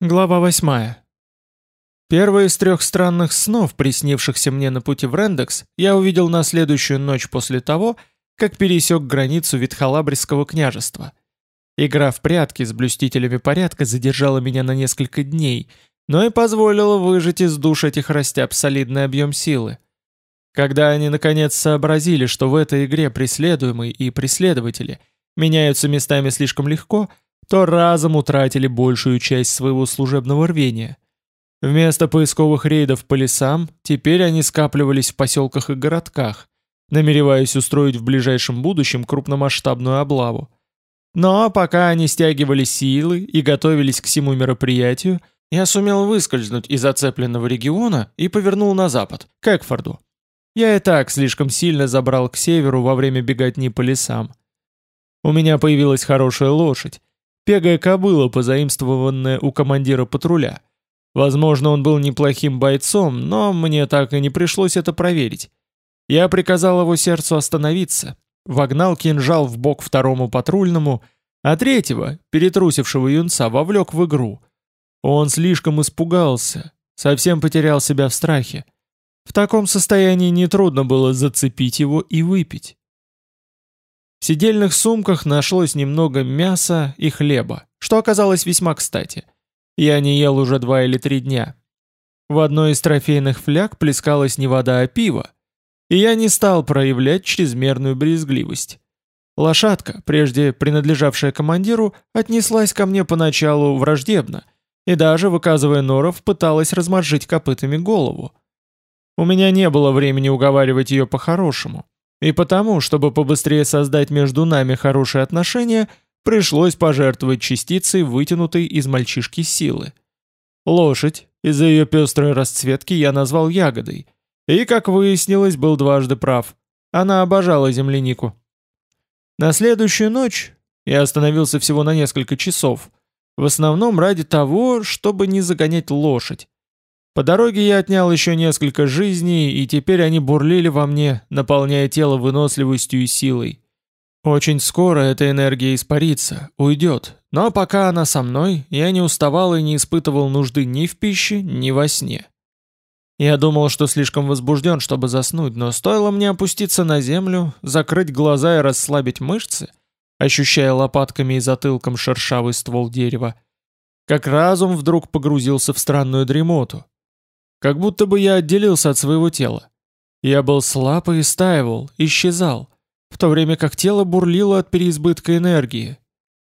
Глава 8. Первый из трех странных снов, приснившихся мне на пути в Рендекс, я увидел на следующую ночь после того, как пересек границу Витхалабрисского княжества. Игра в прятки с блюстителями порядка задержала меня на несколько дней, но и позволила выжать из душ этих растяб солидный объем силы. Когда они наконец сообразили, что в этой игре преследуемый и преследователи меняются местами слишком легко – то разом утратили большую часть своего служебного рвения. Вместо поисковых рейдов по лесам, теперь они скапливались в поселках и городках, намереваясь устроить в ближайшем будущем крупномасштабную облаву. Но пока они стягивали силы и готовились к всему мероприятию, я сумел выскользнуть из оцепленного региона и повернул на запад, к Экфорду. Я и так слишком сильно забрал к северу во время беготни по лесам. У меня появилась хорошая лошадь, Пегая кобыла, позаимствованная у командира патруля. Возможно, он был неплохим бойцом, но мне так и не пришлось это проверить. Я приказал его сердцу остановиться, вогнал кинжал в бок второму патрульному, а третьего, перетрусившего юнца, вовлек в игру. Он слишком испугался, совсем потерял себя в страхе. В таком состоянии нетрудно было зацепить его и выпить. В сидельных сумках нашлось немного мяса и хлеба, что оказалось весьма кстати. Я не ел уже два или три дня. В одной из трофейных фляг плескалась не вода, а пиво, и я не стал проявлять чрезмерную брезгливость. Лошадка, прежде принадлежавшая командиру, отнеслась ко мне поначалу враждебно, и даже, выказывая норов, пыталась разморжить копытами голову. У меня не было времени уговаривать ее по-хорошему, и потому, чтобы побыстрее создать между нами хорошие отношения, пришлось пожертвовать частицей вытянутой из мальчишки силы. Лошадь, из-за ее пестрой расцветки я назвал ягодой, и, как выяснилось, был дважды прав. Она обожала землянику. На следующую ночь я остановился всего на несколько часов, в основном ради того, чтобы не загонять лошадь, по дороге я отнял еще несколько жизней, и теперь они бурлили во мне, наполняя тело выносливостью и силой. Очень скоро эта энергия испарится, уйдет, но пока она со мной, я не уставал и не испытывал нужды ни в пище, ни во сне. Я думал, что слишком возбужден, чтобы заснуть, но стоило мне опуститься на землю, закрыть глаза и расслабить мышцы, ощущая лопатками и затылком шершавый ствол дерева, как разум вдруг погрузился в странную дремоту, как будто бы я отделился от своего тела. Я был слаб и истаивал, исчезал, в то время как тело бурлило от переизбытка энергии.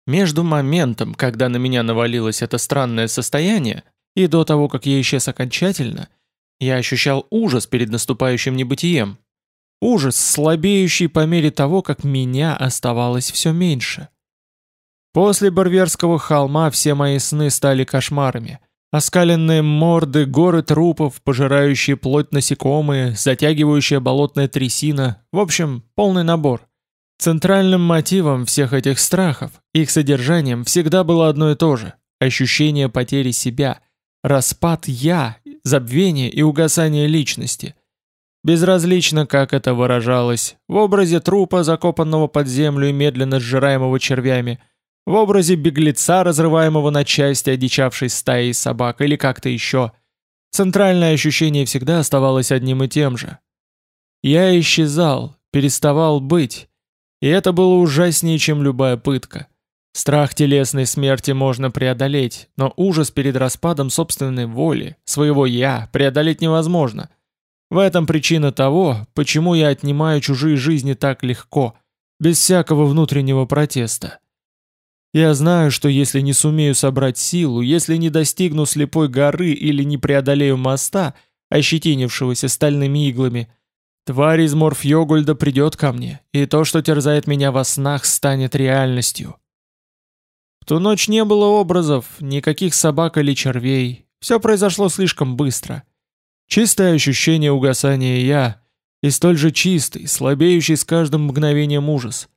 Между моментом, когда на меня навалилось это странное состояние, и до того, как я исчез окончательно, я ощущал ужас перед наступающим небытием. Ужас, слабеющий по мере того, как меня оставалось все меньше. После Барверского холма все мои сны стали кошмарами — Оскаленные морды, горы трупов, пожирающие плоть насекомые, затягивающая болотная трясина, в общем, полный набор. Центральным мотивом всех этих страхов, их содержанием всегда было одно и то же – ощущение потери себя, распад «я», забвение и угасание личности. Безразлично, как это выражалось, в образе трупа, закопанного под землю и медленно сжираемого червями – в образе беглеца, разрываемого на части одичавшей стаей собак или как-то еще. Центральное ощущение всегда оставалось одним и тем же. Я исчезал, переставал быть, и это было ужаснее, чем любая пытка. Страх телесной смерти можно преодолеть, но ужас перед распадом собственной воли, своего «я» преодолеть невозможно. В этом причина того, почему я отнимаю чужие жизни так легко, без всякого внутреннего протеста. Я знаю, что если не сумею собрать силу, если не достигну слепой горы или не преодолею моста, ощетинившегося стальными иглами, тварь из Морфьёгульда придет ко мне, и то, что терзает меня во снах, станет реальностью. В ту ночь не было образов, никаких собак или червей, все произошло слишком быстро. Чистое ощущение угасания «я» и столь же чистый, слабеющий с каждым мгновением ужас —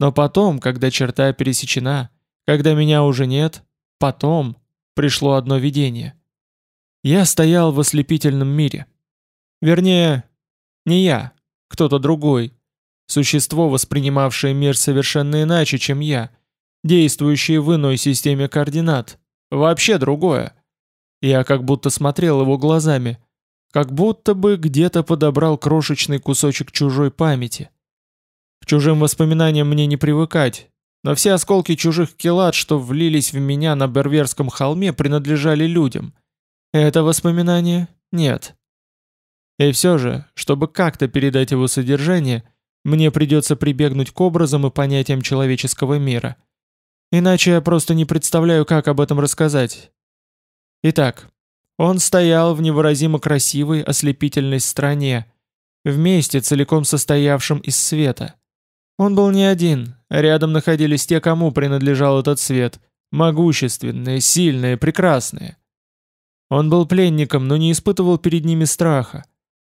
но потом, когда черта пересечена, когда меня уже нет, потом пришло одно видение. Я стоял в ослепительном мире. Вернее, не я, кто-то другой. Существо, воспринимавшее мир совершенно иначе, чем я, действующее в иной системе координат, вообще другое. Я как будто смотрел его глазами, как будто бы где-то подобрал крошечный кусочек чужой памяти. К чужим воспоминаниям мне не привыкать, но все осколки чужих килат, что влились в меня на Берверском холме, принадлежали людям. Это воспоминание? Нет. И все же, чтобы как-то передать его содержание, мне придется прибегнуть к образам и понятиям человеческого мира. Иначе я просто не представляю, как об этом рассказать. Итак, он стоял в невыразимо красивой, ослепительной стране, вместе целиком состоявшем из света. Он был не один, рядом находились те, кому принадлежал этот свет, могущественные, сильные, прекрасные. Он был пленником, но не испытывал перед ними страха.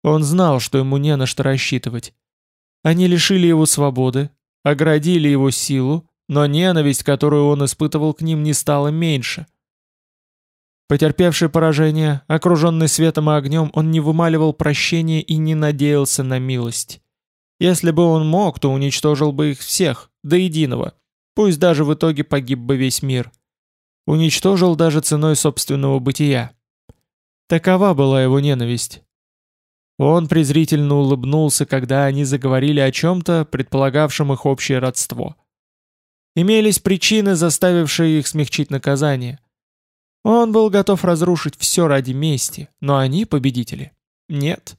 Он знал, что ему не на что рассчитывать. Они лишили его свободы, оградили его силу, но ненависть, которую он испытывал к ним, не стала меньше – Потерпевший поражение, окруженный светом и огнем, он не вымаливал прощения и не надеялся на милость. Если бы он мог, то уничтожил бы их всех, до единого. Пусть даже в итоге погиб бы весь мир. Уничтожил даже ценой собственного бытия. Такова была его ненависть. Он презрительно улыбнулся, когда они заговорили о чем-то, предполагавшем их общее родство. Имелись причины, заставившие их смягчить наказание – он был готов разрушить все ради мести, но они победители. Нет.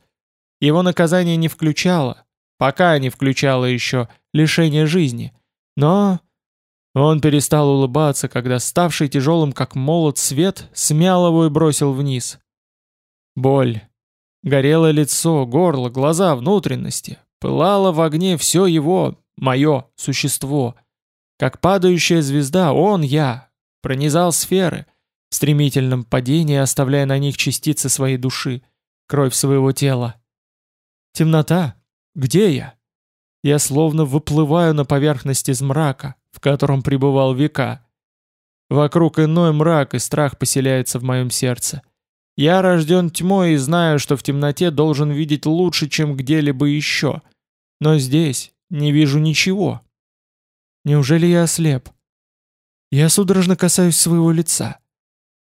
Его наказание не включало, пока не включало еще лишение жизни. Но он перестал улыбаться, когда ставший тяжелым как молот свет смял его и бросил вниз. Боль. Горело лицо, горло, глаза, внутренности. Пылало в огне все его, мое, существо. Как падающая звезда, он, я, пронизал сферы, в стремительном падении оставляя на них частицы своей души, кровь своего тела. Темнота? Где я? Я словно выплываю на поверхность из мрака, в котором пребывал века. Вокруг иной мрак и страх поселяется в моем сердце. Я рожден тьмой и знаю, что в темноте должен видеть лучше, чем где-либо еще. Но здесь не вижу ничего. Неужели я ослеп? Я судорожно касаюсь своего лица.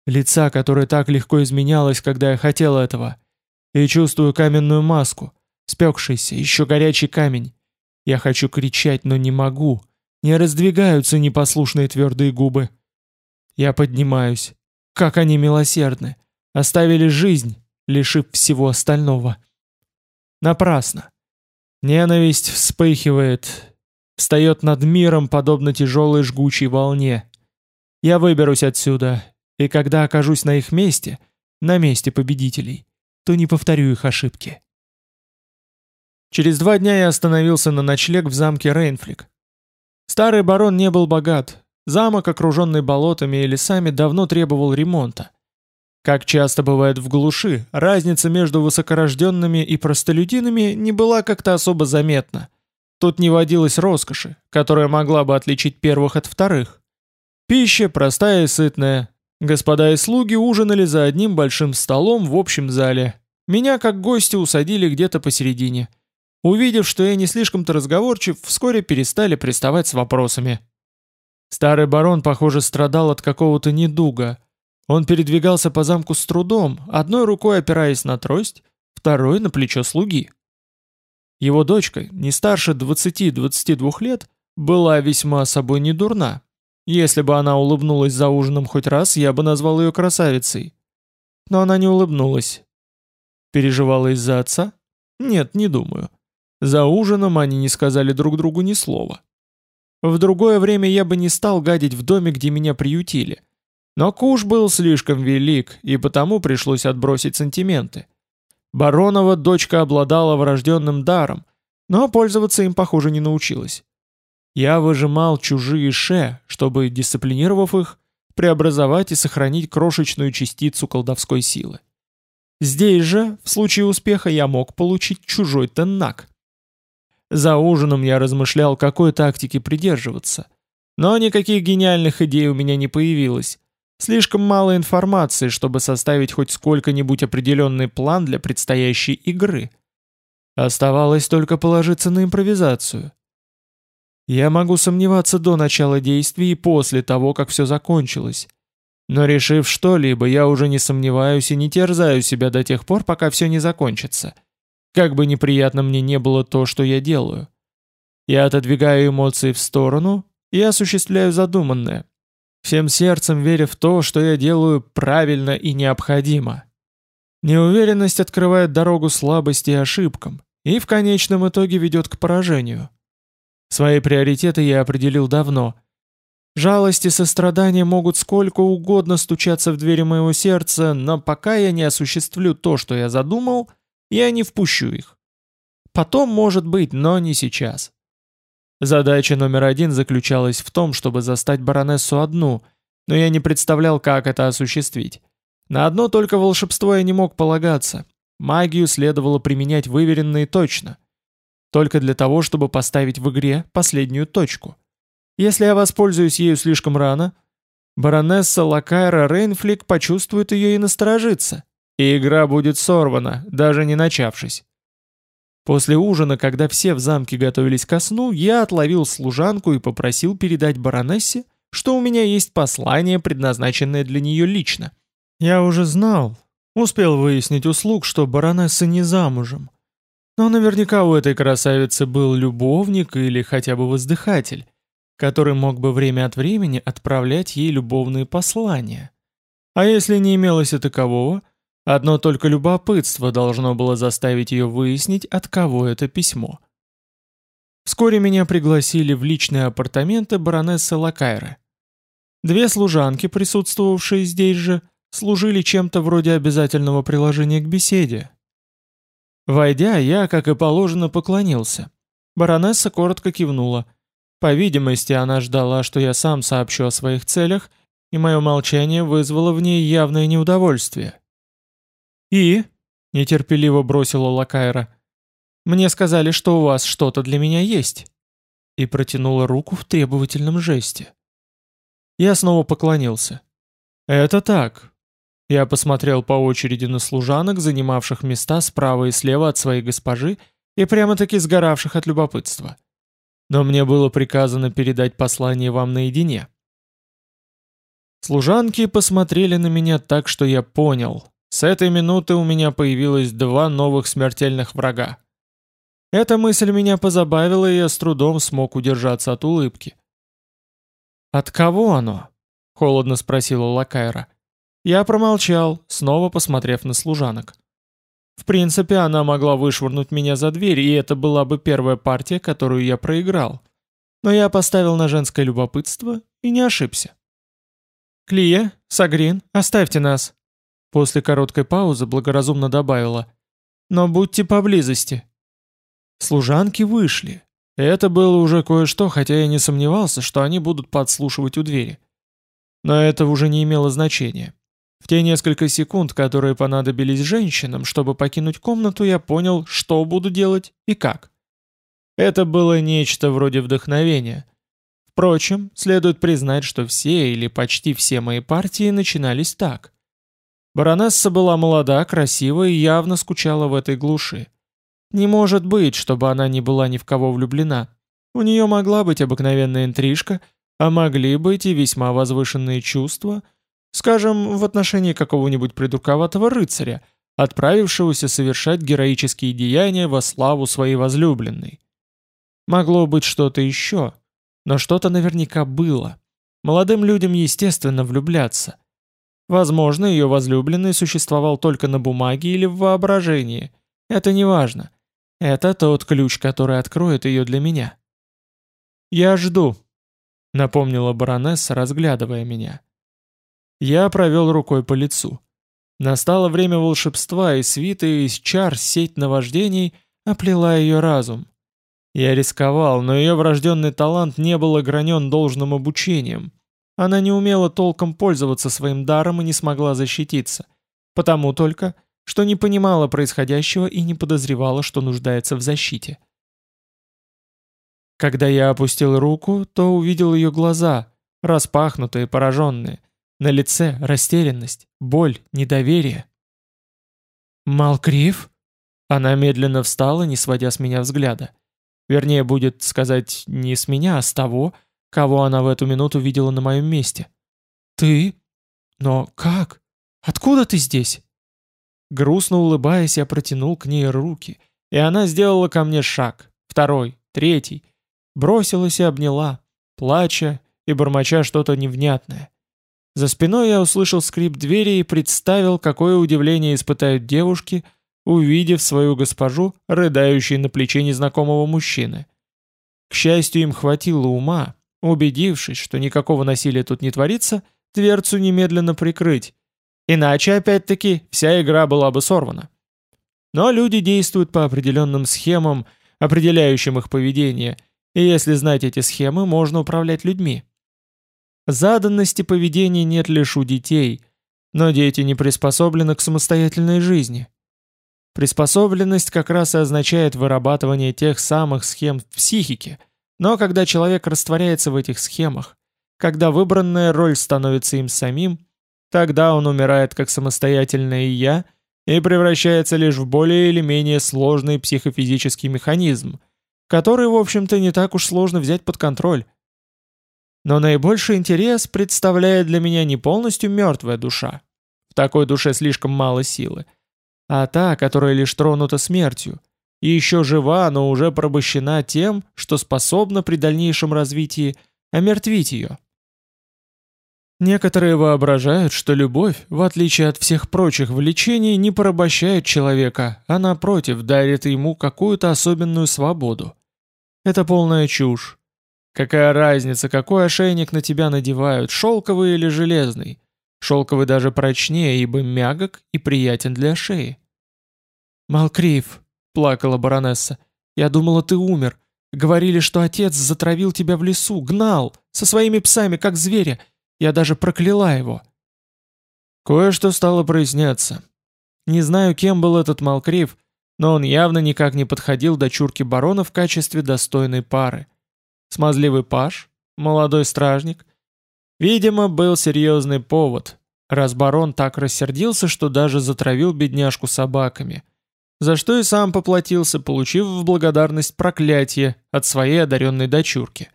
Лица, которое так легко изменялось, когда я хотел этого. И чувствую каменную маску, спекшийся, еще горячий камень. Я хочу кричать, но не могу. Не раздвигаются непослушные твердые губы. Я поднимаюсь. Как они милосердны. Оставили жизнь, лишив всего остального. Напрасно. Ненависть вспыхивает, встает над миром, подобно тяжелой жгучей волне. Я выберусь отсюда, и когда окажусь на их месте, на месте победителей, то не повторю их ошибки. Через два дня я остановился на ночлег в замке Рейнфлик. Старый барон не был богат, замок, окруженный болотами и лесами, давно требовал ремонта. Как часто бывает в глуши, разница между высокорожденными и простолюдинами не была как-то особо заметна. Тут не водилось роскоши, которая могла бы отличить первых от вторых. Пища простая и сытная, Господа и слуги ужинали за одним большим столом в общем зале. Меня, как гостя, усадили где-то посередине. Увидев, что я не слишком-то разговорчив, вскоре перестали приставать с вопросами. Старый барон, похоже, страдал от какого-то недуга. Он передвигался по замку с трудом, одной рукой опираясь на трость, второй на плечо слуги. Его дочка, не старше 20-22 лет, была весьма собой не дурна, если бы она улыбнулась за ужином хоть раз, я бы назвал ее красавицей. Но она не улыбнулась. Переживала из-за отца? Нет, не думаю. За ужином они не сказали друг другу ни слова. В другое время я бы не стал гадить в доме, где меня приютили. Но куш был слишком велик, и потому пришлось отбросить сантименты. Баронова дочка обладала врожденным даром, но пользоваться им, похоже, не научилась. Я выжимал чужие ше, чтобы, дисциплинировав их, преобразовать и сохранить крошечную частицу колдовской силы. Здесь же, в случае успеха, я мог получить чужой теннак. За ужином я размышлял, какой тактики придерживаться. Но никаких гениальных идей у меня не появилось. Слишком мало информации, чтобы составить хоть сколько-нибудь определенный план для предстоящей игры. Оставалось только положиться на импровизацию. Я могу сомневаться до начала действий и после того, как все закончилось. Но решив что-либо, я уже не сомневаюсь и не терзаю себя до тех пор, пока все не закончится. Как бы неприятно мне не было то, что я делаю. Я отодвигаю эмоции в сторону и осуществляю задуманное, всем сердцем веря в то, что я делаю правильно и необходимо. Неуверенность открывает дорогу слабости и ошибкам, и в конечном итоге ведет к поражению. Свои приоритеты я определил давно. Жалость и сострадание могут сколько угодно стучаться в двери моего сердца, но пока я не осуществлю то, что я задумал, я не впущу их. Потом, может быть, но не сейчас. Задача номер один заключалась в том, чтобы застать баронессу одну, но я не представлял, как это осуществить. На одно только волшебство я не мог полагаться. Магию следовало применять выверенно и точно. Только для того, чтобы поставить в игре последнюю точку. Если я воспользуюсь ею слишком рано, баронесса Лакайра Рейнфлик почувствует ее и насторожится, и игра будет сорвана, даже не начавшись. После ужина, когда все в замке готовились ко сну, я отловил служанку и попросил передать баронессе, что у меня есть послание, предназначенное для нее лично. Я уже знал, успел выяснить услуг, что баронесса не замужем. Но наверняка у этой красавицы был любовник или хотя бы воздыхатель, который мог бы время от времени отправлять ей любовные послания. А если не имелось и такового – Одно только любопытство должно было заставить ее выяснить, от кого это письмо. Вскоре меня пригласили в личные апартаменты баронессы Лакайры. Две служанки, присутствовавшие здесь же, служили чем-то вроде обязательного приложения к беседе. Войдя, я, как и положено, поклонился. Баронесса коротко кивнула. По видимости, она ждала, что я сам сообщу о своих целях, и мое молчание вызвало в ней явное неудовольствие. «И?» — нетерпеливо бросила Лакайра. «Мне сказали, что у вас что-то для меня есть». И протянула руку в требовательном жесте. Я снова поклонился. «Это так». Я посмотрел по очереди на служанок, занимавших места справа и слева от своей госпожи и прямо-таки сгоравших от любопытства. Но мне было приказано передать послание вам наедине. Служанки посмотрели на меня так, что я понял. С этой минуты у меня появилось два новых смертельных врага. Эта мысль меня позабавила, и я с трудом смог удержаться от улыбки. «От кого оно?» — холодно спросила Лакайра. Я промолчал, снова посмотрев на служанок. В принципе, она могла вышвырнуть меня за дверь, и это была бы первая партия, которую я проиграл. Но я поставил на женское любопытство и не ошибся. «Клия, Сагрин, оставьте нас!» После короткой паузы благоразумно добавила «Но будьте поблизости». Служанки вышли. Это было уже кое-что, хотя я не сомневался, что они будут подслушивать у двери. Но это уже не имело значения. В те несколько секунд, которые понадобились женщинам, чтобы покинуть комнату, я понял, что буду делать и как. Это было нечто вроде вдохновения. Впрочем, следует признать, что все или почти все мои партии начинались так. Баронесса была молода, красива и явно скучала в этой глуши. Не может быть, чтобы она не была ни в кого влюблена. У нее могла быть обыкновенная интрижка, а могли быть и весьма возвышенные чувства, скажем, в отношении какого-нибудь придурковатого рыцаря, отправившегося совершать героические деяния во славу своей возлюбленной. Могло быть что-то еще, но что-то наверняка было. Молодым людям естественно влюбляться – Возможно, ее возлюбленный существовал только на бумаге или в воображении. Это не важно. Это тот ключ, который откроет ее для меня. «Я жду», — напомнила баронесса, разглядывая меня. Я провел рукой по лицу. Настало время волшебства, и свита из чар сеть наваждений оплела ее разум. Я рисковал, но ее врожденный талант не был огранен должным обучением. Она не умела толком пользоваться своим даром и не смогла защититься. Потому только, что не понимала происходящего и не подозревала, что нуждается в защите. Когда я опустил руку, то увидел ее глаза, распахнутые, пораженные. На лице растерянность, боль, недоверие. «Малкрив?» Она медленно встала, не сводя с меня взгляда. Вернее, будет сказать, не с меня, а с того, кого она в эту минуту видела на моем месте. «Ты? Но как? Откуда ты здесь?» Грустно улыбаясь, я протянул к ней руки, и она сделала ко мне шаг, второй, третий, бросилась и обняла, плача и бормоча что-то невнятное. За спиной я услышал скрип двери и представил, какое удивление испытают девушки, увидев свою госпожу, рыдающей на плече незнакомого мужчины. К счастью, им хватило ума, убедившись, что никакого насилия тут не творится, дверцу немедленно прикрыть. Иначе, опять-таки, вся игра была бы сорвана. Но люди действуют по определенным схемам, определяющим их поведение, и если знать эти схемы, можно управлять людьми. Заданности поведения нет лишь у детей, но дети не приспособлены к самостоятельной жизни. Приспособленность как раз и означает вырабатывание тех самых схем в психике, но когда человек растворяется в этих схемах, когда выбранная роль становится им самим, тогда он умирает как самостоятельное «я» и превращается лишь в более или менее сложный психофизический механизм, который, в общем-то, не так уж сложно взять под контроль. Но наибольший интерес представляет для меня не полностью мертвая душа. В такой душе слишком мало силы. А та, которая лишь тронута смертью, и еще жива, но уже порабощена тем, что способна при дальнейшем развитии омертвить ее. Некоторые воображают, что любовь, в отличие от всех прочих влечений, не порабощает человека, а напротив дарит ему какую-то особенную свободу. Это полная чушь. Какая разница, какой ошейник на тебя надевают, шелковый или железный? Шелковый даже прочнее, ибо мягок и приятен для шеи. «Малкриев», — плакала баронесса, — «я думала, ты умер. Говорили, что отец затравил тебя в лесу, гнал, со своими псами, как зверя. Я даже прокляла его». Кое-что стало проясняться. Не знаю, кем был этот Малкриев, но он явно никак не подходил дочурке барона в качестве достойной пары. Смазливый паш, молодой стражник. Видимо, был серьезный повод, раз барон так рассердился, что даже затравил бедняжку собаками. За что и сам поплатился, получив в благодарность проклятие от своей одаренной дочурки.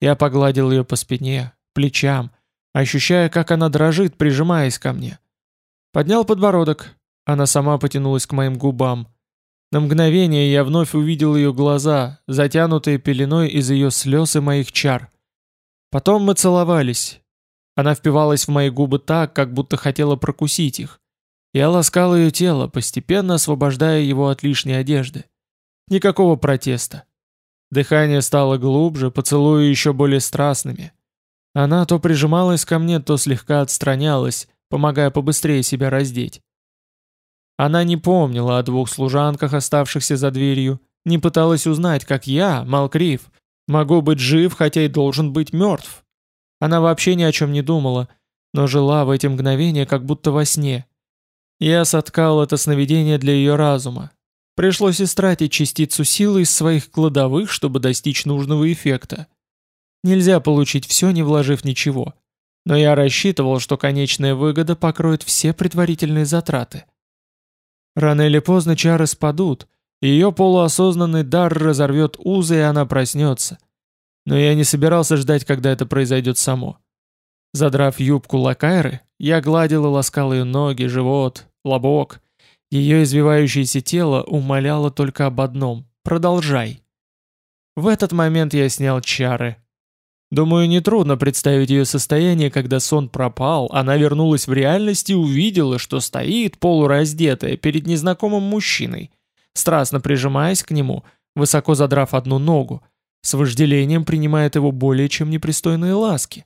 Я погладил ее по спине, плечам, ощущая, как она дрожит, прижимаясь ко мне. Поднял подбородок, она сама потянулась к моим губам. На мгновение я вновь увидел ее глаза, затянутые пеленой из ее слез и моих чар. Потом мы целовались. Она впивалась в мои губы так, как будто хотела прокусить их. Я ласкал ее тело, постепенно освобождая его от лишней одежды. Никакого протеста. Дыхание стало глубже, поцелуи еще более страстными. Она то прижималась ко мне, то слегка отстранялась, помогая побыстрее себя раздеть. Она не помнила о двух служанках, оставшихся за дверью, не пыталась узнать, как я, Малкрив, могу быть жив, хотя и должен быть мертв. Она вообще ни о чем не думала, но жила в эти мгновения, как будто во сне. Я соткал это сновидение для ее разума. Пришлось истратить частицу силы из своих кладовых, чтобы достичь нужного эффекта. Нельзя получить все, не вложив ничего. Но я рассчитывал, что конечная выгода покроет все предварительные затраты. Рано или поздно чары спадут, ее полуосознанный дар разорвет узы, и она проснется. Но я не собирался ждать, когда это произойдет само. Задрав юбку Лакайры, я гладил и ласкал ее ноги, живот, лобок. Ее извивающееся тело умоляло только об одном — продолжай. В этот момент я снял чары, Думаю, нетрудно представить ее состояние, когда сон пропал, она вернулась в реальность и увидела, что стоит полураздетая перед незнакомым мужчиной, страстно прижимаясь к нему, высоко задрав одну ногу, с вожделением принимает его более чем непристойные ласки.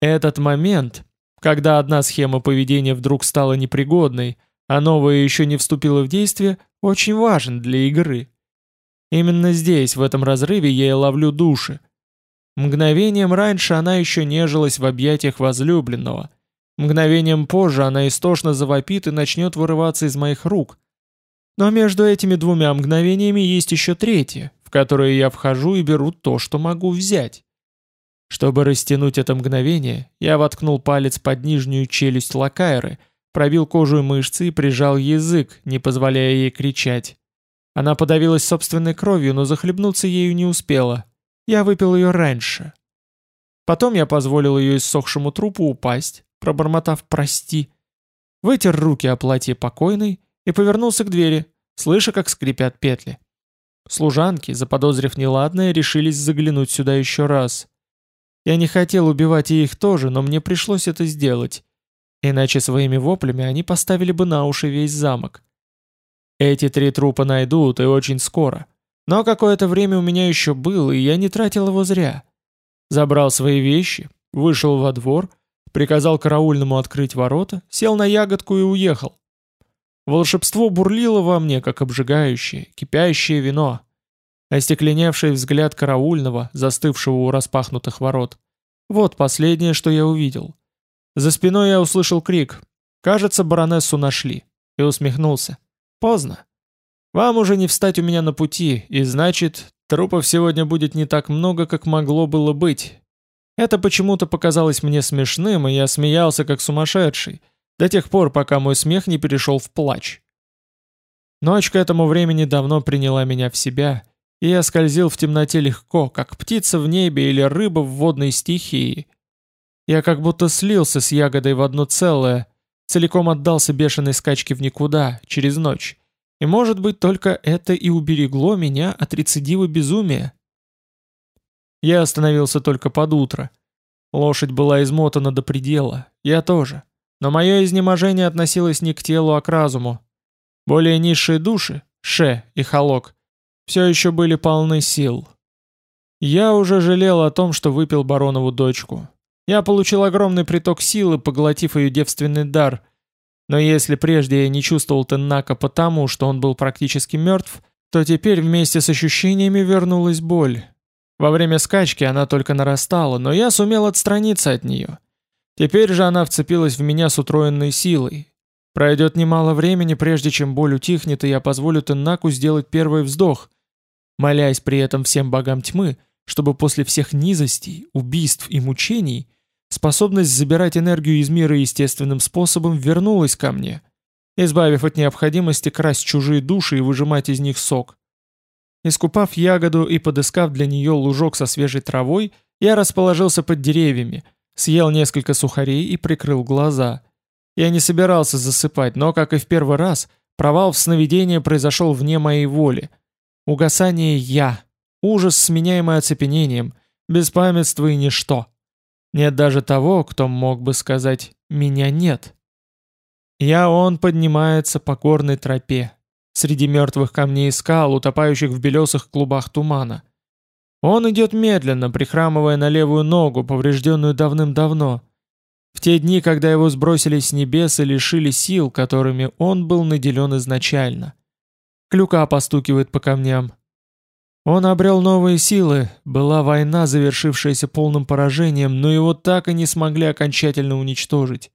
Этот момент, когда одна схема поведения вдруг стала непригодной, а новая еще не вступила в действие, очень важен для игры. Именно здесь, в этом разрыве, я и ловлю души – Мгновением раньше она еще нежилась в объятиях возлюбленного. Мгновением позже она истошно завопит и начнет вырываться из моих рук. Но между этими двумя мгновениями есть еще третье, в которое я вхожу и беру то, что могу взять. Чтобы растянуть это мгновение, я воткнул палец под нижнюю челюсть Лакайры, пробил кожу и мышцы и прижал язык, не позволяя ей кричать. Она подавилась собственной кровью, но захлебнуться ею не успела, я выпил ее раньше. Потом я позволил ее иссохшему трупу упасть, пробормотав «прости», вытер руки о платье покойной и повернулся к двери, слыша, как скрипят петли. Служанки, заподозрив неладное, решились заглянуть сюда еще раз. Я не хотел убивать и их тоже, но мне пришлось это сделать. Иначе своими воплями они поставили бы на уши весь замок. Эти три трупа найдут, и очень скоро. Но какое-то время у меня еще было, и я не тратил его зря. Забрал свои вещи, вышел во двор, приказал караульному открыть ворота, сел на ягодку и уехал. Волшебство бурлило во мне, как обжигающее, кипящее вино. Остекленевший взгляд караульного, застывшего у распахнутых ворот. Вот последнее, что я увидел. За спиной я услышал крик. Кажется, баронессу нашли. И усмехнулся. Поздно. Вам уже не встать у меня на пути, и значит, трупов сегодня будет не так много, как могло было быть. Это почему-то показалось мне смешным, и я смеялся как сумасшедший, до тех пор, пока мой смех не перешел в плач. Ночь к этому времени давно приняла меня в себя, и я скользил в темноте легко, как птица в небе или рыба в водной стихии. Я как будто слился с ягодой в одно целое, целиком отдался бешеной скачке в никуда, через ночь. И может быть только это и уберегло меня от рецидива безумия. Я остановился только под утро. Лошадь была измотана до предела, я тоже. Но мое изнеможение относилось не к телу, а к разуму. Более низшие души, Ше и Халок, все еще были полны сил. Я уже жалел о том, что выпил баронову дочку. Я получил огромный приток силы, поглотив ее девственный дар. Но если прежде я не чувствовал Теннака потому, что он был практически мертв, то теперь вместе с ощущениями вернулась боль. Во время скачки она только нарастала, но я сумел отстраниться от нее. Теперь же она вцепилась в меня с утроенной силой. Пройдет немало времени, прежде чем боль утихнет, и я позволю Теннаку сделать первый вздох, молясь при этом всем богам тьмы, чтобы после всех низостей, убийств и мучений способность забирать энергию из мира естественным способом вернулась ко мне, избавив от необходимости красть чужие души и выжимать из них сок. Искупав ягоду и подыскав для нее лужок со свежей травой, я расположился под деревьями – Съел несколько сухарей и прикрыл глаза. Я не собирался засыпать, но, как и в первый раз, провал в сновидение произошел вне моей воли. Угасание «я», ужас, сменяемый оцепенением, беспамятство и ничто. Нет даже того, кто мог бы сказать «меня нет». Я он поднимается по горной тропе, среди мертвых камней и скал, утопающих в белесых клубах тумана. Он идет медленно, прихрамывая на левую ногу, поврежденную давным-давно. В те дни, когда его сбросили с небес и лишили сил, которыми он был наделен изначально. Клюка постукивает по камням. Он обрел новые силы, была война, завершившаяся полным поражением, но его так и не смогли окончательно уничтожить.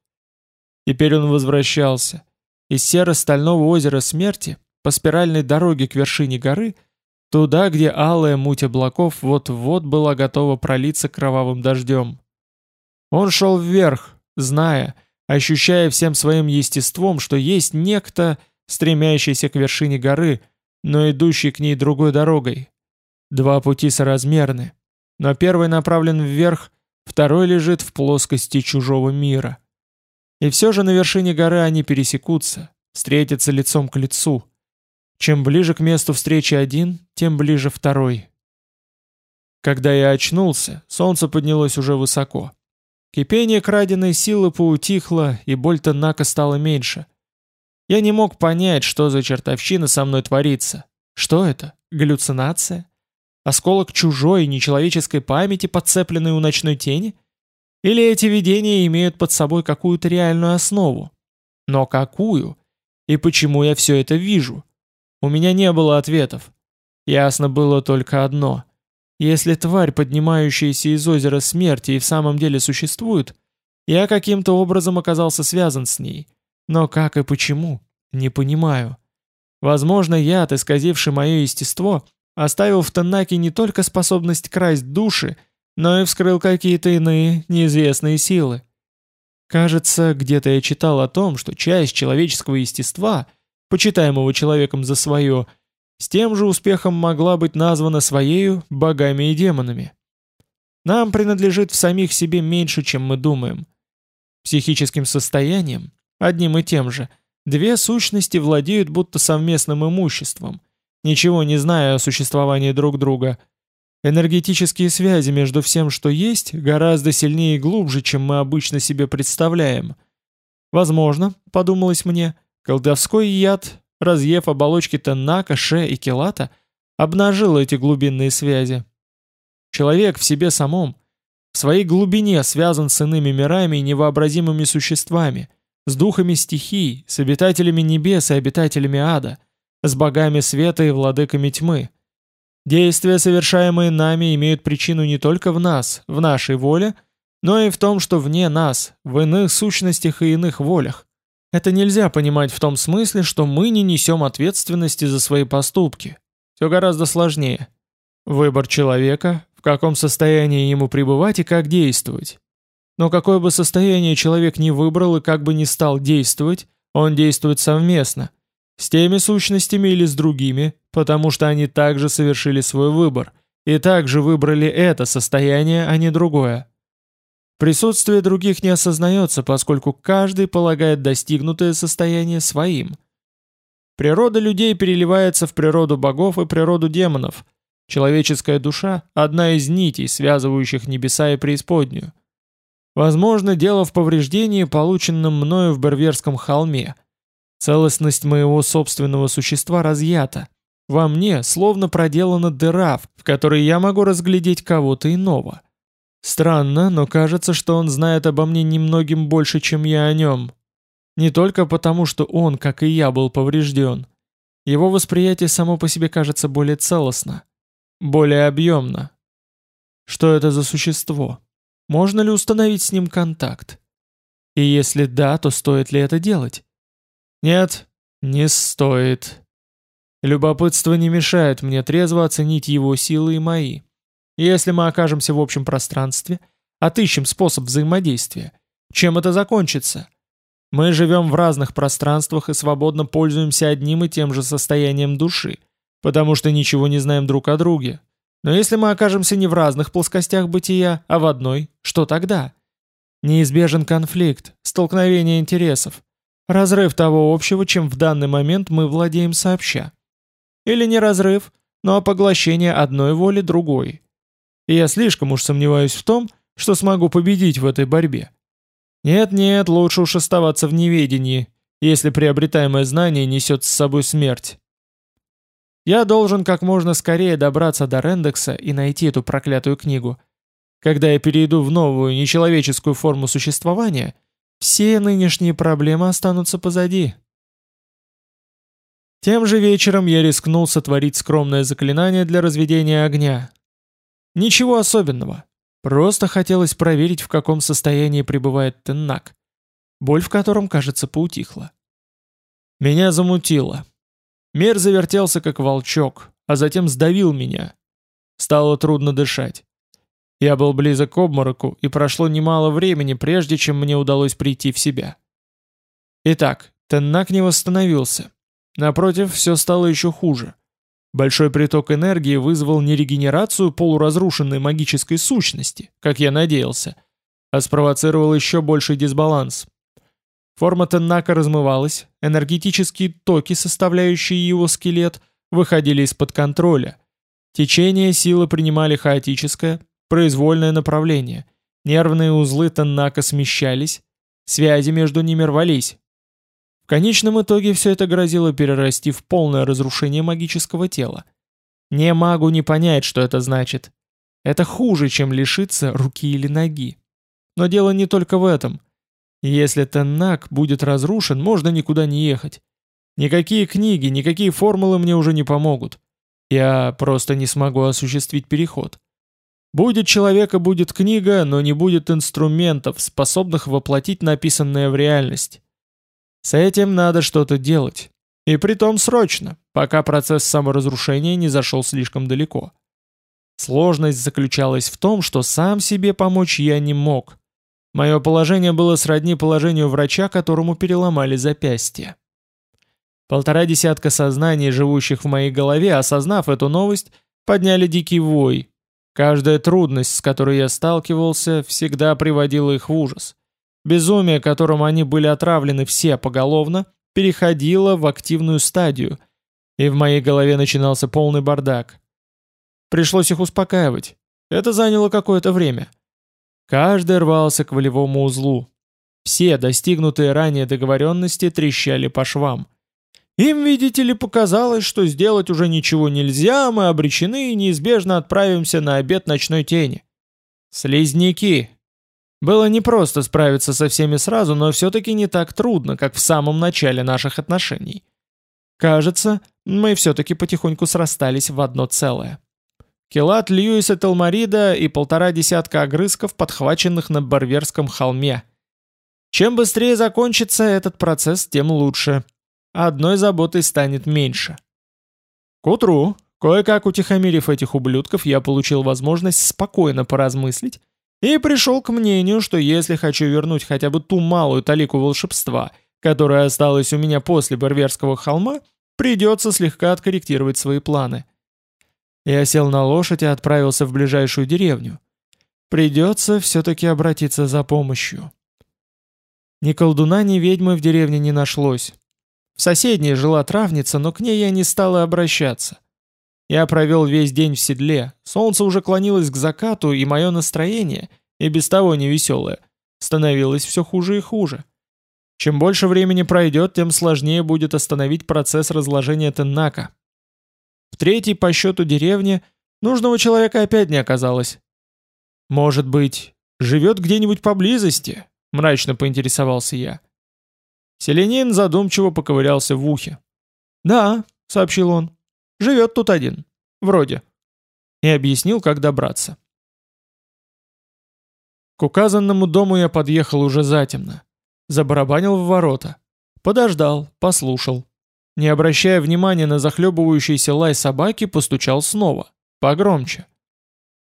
Теперь он возвращался. Из серо-стального озера смерти, по спиральной дороге к вершине горы – Туда, где алая муть облаков вот-вот была готова пролиться кровавым дождем. Он шел вверх, зная, ощущая всем своим естеством, что есть некто, стремящийся к вершине горы, но идущий к ней другой дорогой. Два пути соразмерны, но первый направлен вверх, второй лежит в плоскости чужого мира. И все же на вершине горы они пересекутся, встретятся лицом к лицу — чем ближе к месту встречи один, тем ближе второй. Когда я очнулся, солнце поднялось уже высоко. Кипение краденой силы поутихло, и боль Танака стала меньше. Я не мог понять, что за чертовщина со мной творится. Что это? Галлюцинация? Осколок чужой, нечеловеческой памяти, подцепленной у ночной тени? Или эти видения имеют под собой какую-то реальную основу? Но какую? И почему я все это вижу? У меня не было ответов. Ясно было только одно. Если тварь, поднимающаяся из озера смерти, и в самом деле существует, я каким-то образом оказался связан с ней. Но как и почему, не понимаю. Возможно, яд, исказивший мое естество, оставил в Таннаке не только способность красть души, но и вскрыл какие-то иные, неизвестные силы. Кажется, где-то я читал о том, что часть человеческого естества — почитаемого человеком за свое, с тем же успехом могла быть названа своею богами и демонами. Нам принадлежит в самих себе меньше, чем мы думаем. психическим состоянием, одним и тем же, две сущности владеют будто совместным имуществом, ничего не зная о существовании друг друга. Энергетические связи между всем, что есть, гораздо сильнее и глубже, чем мы обычно себе представляем. Возможно, подумалось мне, колдовской яд, разъев оболочки Теннака, Ше и Келата, обнажил эти глубинные связи. Человек в себе самом, в своей глубине связан с иными мирами и невообразимыми существами, с духами стихий, с обитателями небес и обитателями ада, с богами света и владыками тьмы. Действия, совершаемые нами, имеют причину не только в нас, в нашей воле, но и в том, что вне нас, в иных сущностях и иных волях. Это нельзя понимать в том смысле, что мы не несем ответственности за свои поступки. Все гораздо сложнее. Выбор человека, в каком состоянии ему пребывать и как действовать. Но какое бы состояние человек ни выбрал и как бы ни стал действовать, он действует совместно. С теми сущностями или с другими, потому что они также совершили свой выбор и также выбрали это состояние, а не другое. Присутствие других не осознается, поскольку каждый полагает достигнутое состояние своим. Природа людей переливается в природу богов и природу демонов. Человеческая душа – одна из нитей, связывающих небеса и преисподнюю. Возможно, дело в повреждении, полученном мною в Берверском холме. Целостность моего собственного существа разъята. Во мне словно проделана дыра, в которой я могу разглядеть кого-то иного. Странно, но кажется, что он знает обо мне немногим больше, чем я о нем. Не только потому, что он, как и я, был поврежден. Его восприятие само по себе кажется более целостно, более объемно. Что это за существо? Можно ли установить с ним контакт? И если да, то стоит ли это делать? Нет, не стоит. Любопытство не мешает мне трезво оценить его силы и мои. Если мы окажемся в общем пространстве, отыщем способ взаимодействия, чем это закончится? Мы живем в разных пространствах и свободно пользуемся одним и тем же состоянием души, потому что ничего не знаем друг о друге, но если мы окажемся не в разных плоскостях бытия, а в одной, что тогда? Неизбежен конфликт, столкновение интересов, разрыв того общего, чем в данный момент мы владеем сообща. Или не разрыв, но поглощение одной воли другой. И я слишком уж сомневаюсь в том, что смогу победить в этой борьбе. Нет-нет, лучше уж оставаться в неведении, если приобретаемое знание несет с собой смерть. Я должен как можно скорее добраться до Рендекса и найти эту проклятую книгу. Когда я перейду в новую нечеловеческую форму существования, все нынешние проблемы останутся позади. Тем же вечером я рискнул сотворить скромное заклинание для разведения огня. Ничего особенного. Просто хотелось проверить, в каком состоянии пребывает Теннак, боль в котором, кажется, поутихла. Меня замутило. Мир завертелся как волчок, а затем сдавил меня. Стало трудно дышать. Я был близок к обмороку, и прошло немало времени, прежде чем мне удалось прийти в себя. Итак, Теннак не восстановился. Напротив, все стало еще хуже. Большой приток энергии вызвал не регенерацию полуразрушенной магической сущности, как я надеялся, а спровоцировал еще больший дисбаланс. Форма Теннака размывалась, энергетические токи, составляющие его скелет, выходили из-под контроля. Течение силы принимали хаотическое, произвольное направление. Нервные узлы Теннака смещались, связи между ними рвались. В конечном итоге все это грозило перерасти в полное разрушение магического тела. Не магу не понять, что это значит. Это хуже, чем лишиться руки или ноги. Но дело не только в этом – если Теннак будет разрушен, можно никуда не ехать. Никакие книги, никакие формулы мне уже не помогут. Я просто не смогу осуществить переход. Будет человека, будет книга, но не будет инструментов, способных воплотить написанное в реальность. С этим надо что-то делать. И притом срочно, пока процесс саморазрушения не зашел слишком далеко. Сложность заключалась в том, что сам себе помочь я не мог. Мое положение было сродни положению врача, которому переломали запястье. Полтора десятка сознаний, живущих в моей голове, осознав эту новость, подняли дикий вой. Каждая трудность, с которой я сталкивался, всегда приводила их в ужас. Безумие, которым они были отравлены все поголовно, переходило в активную стадию, и в моей голове начинался полный бардак. Пришлось их успокаивать. Это заняло какое-то время. Каждый рвался к волевому узлу. Все достигнутые ранее договоренности трещали по швам. Им, видите ли, показалось, что сделать уже ничего нельзя, мы обречены и неизбежно отправимся на обед ночной тени. Слизняки. Было непросто справиться со всеми сразу, но все-таки не так трудно, как в самом начале наших отношений. Кажется, мы все-таки потихоньку срастались в одно целое. Килат Льюиса Телмарида и полтора десятка огрызков, подхваченных на Барверском холме. Чем быстрее закончится этот процесс, тем лучше. Одной заботой станет меньше. К утру, кое-как утихомирив этих ублюдков, я получил возможность спокойно поразмыслить и пришел к мнению, что если хочу вернуть хотя бы ту малую талику волшебства, которая осталась у меня после Барверского холма, придется слегка откорректировать свои планы. Я сел на лошадь и отправился в ближайшую деревню. Придется все-таки обратиться за помощью. Ни колдуна, ни ведьмы в деревне не нашлось. В соседней жила травница, но к ней я не стал и обращаться. Я провел весь день в седле, солнце уже клонилось к закату, и мое настроение, и без того невеселое, становилось все хуже и хуже. Чем больше времени пройдет, тем сложнее будет остановить процесс разложения Теннака. В третьей по счету деревне нужного человека опять не оказалось. «Может быть, живет где-нибудь поблизости?» — мрачно поинтересовался я. Селенин задумчиво поковырялся в ухе. «Да», — сообщил он, Живет тут один. Вроде. И объяснил, как добраться. К указанному дому я подъехал уже затемно. Забарабанил в ворота. Подождал, послушал. Не обращая внимания на захлебывающийся лай собаки, постучал снова. Погромче.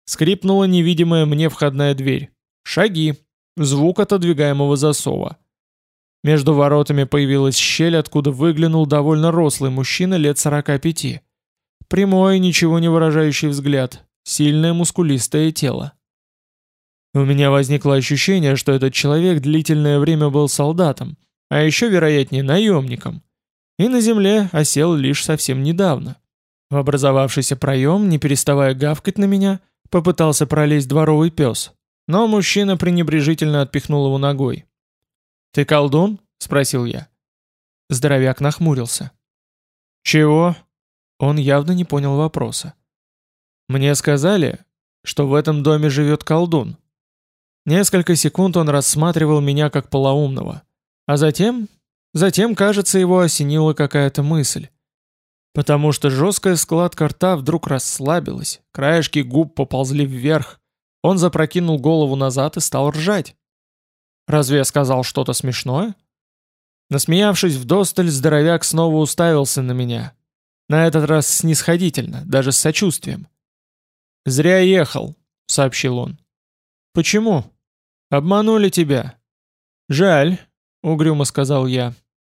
Скрипнула невидимая мне входная дверь. Шаги. Звук отодвигаемого засова. Между воротами появилась щель, откуда выглянул довольно рослый мужчина лет сорока пяти. Прямой, ничего не выражающий взгляд, сильное мускулистое тело. У меня возникло ощущение, что этот человек длительное время был солдатом, а еще, вероятнее, наемником. И на земле осел лишь совсем недавно. В образовавшийся проем, не переставая гавкать на меня, попытался пролезть дворовый пес, но мужчина пренебрежительно отпихнул его ногой. «Ты колдун?» — спросил я. Здоровяк нахмурился. «Чего?» Он явно не понял вопроса. «Мне сказали, что в этом доме живет колдун». Несколько секунд он рассматривал меня как полоумного. А затем... Затем, кажется, его осенила какая-то мысль. Потому что жесткая складка рта вдруг расслабилась, краешки губ поползли вверх. Он запрокинул голову назад и стал ржать. «Разве я сказал что-то смешное?» Насмеявшись вдосталь, здоровяк снова уставился на меня, на этот раз снисходительно, даже с сочувствием. «Зря ехал», — сообщил он. «Почему?» «Обманули тебя». «Жаль», — угрюмо сказал я.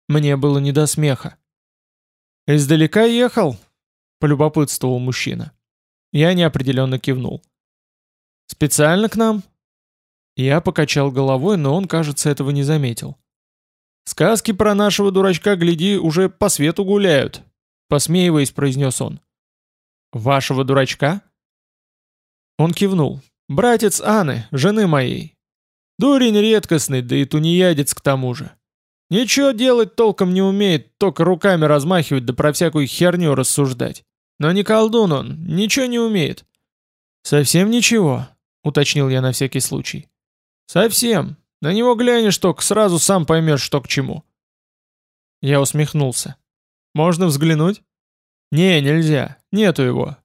Мне было не до смеха. «Издалека ехал?» — полюбопытствовал мужчина. Я неопределенно кивнул. «Специально к нам?» Я покачал головой, но он, кажется, этого не заметил. «Сказки про нашего дурачка, гляди, уже по свету гуляют», Посмеиваясь, произнес он. «Вашего дурачка?» Он кивнул. «Братец Анны, жены моей. Дурень редкостный, да и тунеядец к тому же. Ничего делать толком не умеет, только руками размахивать да про всякую херню рассуждать. Но не колдун он, ничего не умеет». «Совсем ничего», — уточнил я на всякий случай. «Совсем. На него глянешь только, сразу сам поймешь, что к чему». Я усмехнулся. Можно взглянуть?» «Не, нельзя. Нету его.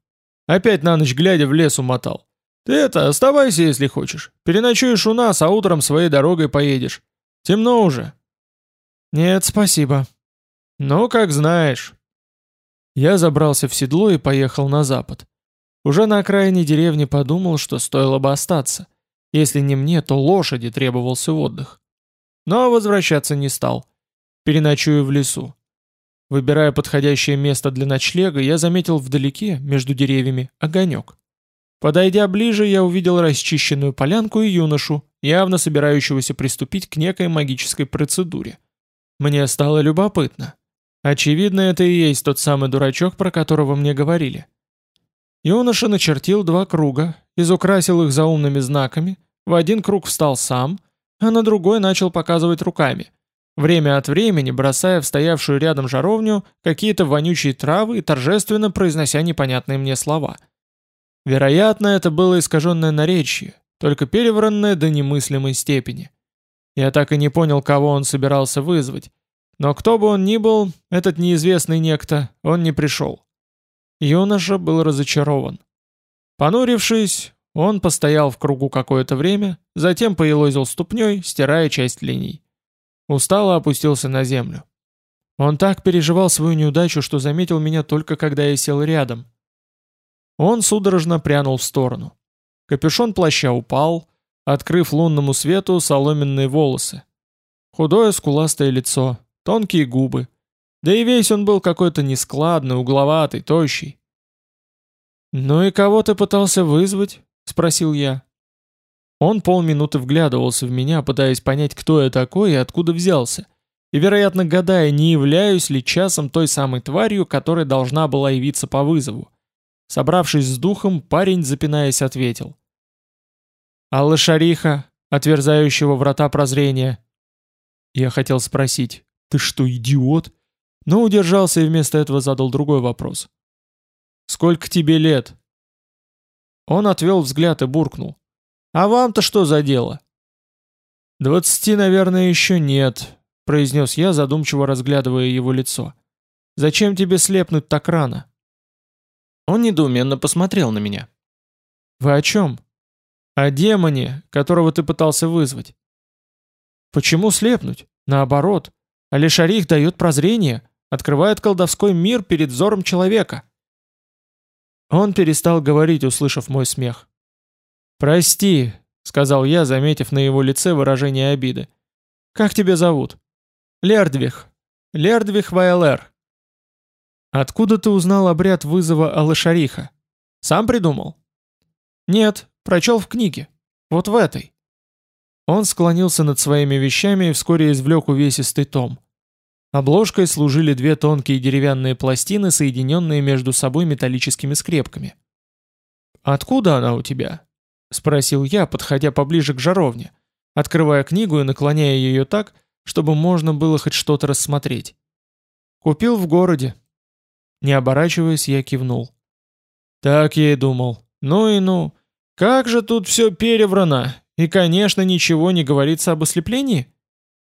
Опять на ночь глядя в лес умотал. Ты это, оставайся, если хочешь. Переночуешь у нас, а утром своей дорогой поедешь. Темно уже». «Нет, спасибо». «Ну, как знаешь». Я забрался в седло и поехал на запад. Уже на окраине деревни подумал, что стоило бы остаться. Если не мне, то лошади требовался отдых. Но возвращаться не стал. Переночую в лесу. Выбирая подходящее место для ночлега, я заметил вдалеке, между деревьями, огонек. Подойдя ближе, я увидел расчищенную полянку и юношу, явно собирающегося приступить к некой магической процедуре. Мне стало любопытно. Очевидно, это и есть тот самый дурачок, про которого мне говорили. Юноша начертил два круга, изукрасил их заумными знаками, в один круг встал сам, а на другой начал показывать руками, время от времени бросая в стоявшую рядом жаровню какие-то вонючие травы и торжественно произнося непонятные мне слова. Вероятно, это было искаженное наречие, только перевранное до немыслимой степени. Я так и не понял, кого он собирался вызвать, но кто бы он ни был, этот неизвестный некто, он не пришел. Юноша был разочарован. Понурившись, он постоял в кругу какое-то время, затем поелозил ступней, стирая часть линий. Устало опустился на землю. Он так переживал свою неудачу, что заметил меня только когда я сел рядом. Он судорожно прянул в сторону. Капюшон плаща упал, открыв лунному свету соломенные волосы. Худое скуластое лицо, тонкие губы. Да и весь он был какой-то нескладный, угловатый, тощий. «Ну и кого ты пытался вызвать?» — спросил я. Он полминуты вглядывался в меня, пытаясь понять, кто я такой и откуда взялся, и, вероятно, гадая, не являюсь ли часом той самой тварью, которая должна была явиться по вызову. Собравшись с духом, парень, запинаясь, ответил. «Алла Шариха, отверзающего врата прозрения». Я хотел спросить, «Ты что, идиот?» Но удержался и вместо этого задал другой вопрос. «Сколько тебе лет?» Он отвел взгляд и буркнул. А вам-то что за дело?» «Двадцати, наверное, еще нет», — произнес я, задумчиво разглядывая его лицо. «Зачем тебе слепнуть так рано?» Он недоуменно посмотрел на меня. «Вы о чем?» «О демоне, которого ты пытался вызвать». «Почему слепнуть? Наоборот. Алишарих дает прозрение, открывает колдовской мир перед взором человека». Он перестал говорить, услышав мой смех. «Прости», — сказал я, заметив на его лице выражение обиды. «Как тебя зовут?» «Лердвих. Лердвих Вайлер». «Откуда ты узнал обряд вызова Алышариха? Сам придумал?» «Нет, прочел в книге. Вот в этой». Он склонился над своими вещами и вскоре извлек увесистый том. Обложкой служили две тонкие деревянные пластины, соединенные между собой металлическими скрепками. «Откуда она у тебя?» — спросил я, подходя поближе к жаровне, открывая книгу и наклоняя ее так, чтобы можно было хоть что-то рассмотреть. «Купил в городе». Не оборачиваясь, я кивнул. «Так я и думал. Ну и ну. Как же тут все переврано. И, конечно, ничего не говорится об ослеплении?»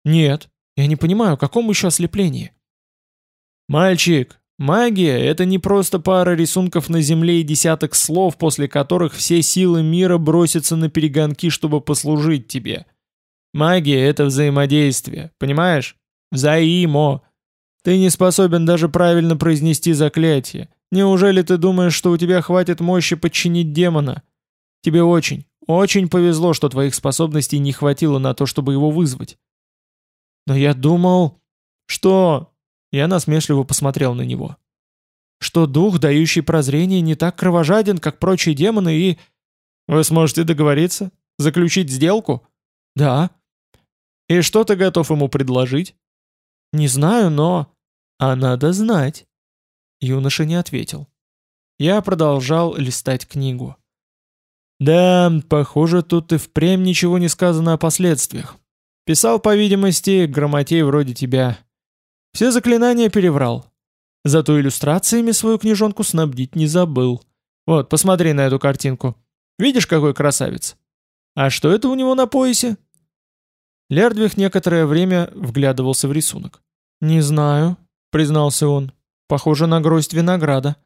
«Нет. Я не понимаю, о каком еще ослеплении?» «Мальчик, Магия — это не просто пара рисунков на земле и десяток слов, после которых все силы мира бросятся на перегонки, чтобы послужить тебе. Магия — это взаимодействие, понимаешь? Взаимо. Ты не способен даже правильно произнести заклятие. Неужели ты думаешь, что у тебя хватит мощи подчинить демона? Тебе очень, очень повезло, что твоих способностей не хватило на то, чтобы его вызвать. Но я думал... Что? Я насмешливо посмотрел на него. Что дух, дающий прозрение, не так кровожаден, как прочие демоны, и... Вы сможете договориться? Заключить сделку? Да. И что ты готов ему предложить? Не знаю, но... А надо знать. Юноша не ответил. Я продолжал листать книгу. Да, похоже, тут и впрямь ничего не сказано о последствиях. Писал, по видимости, грамотей вроде тебя. Все заклинания переврал. Зато иллюстрациями свою книжонку снабдить не забыл. Вот, посмотри на эту картинку. Видишь, какой красавец? А что это у него на поясе? Лердвих некоторое время вглядывался в рисунок. «Не знаю», — признался он. «Похоже на гроздь винограда».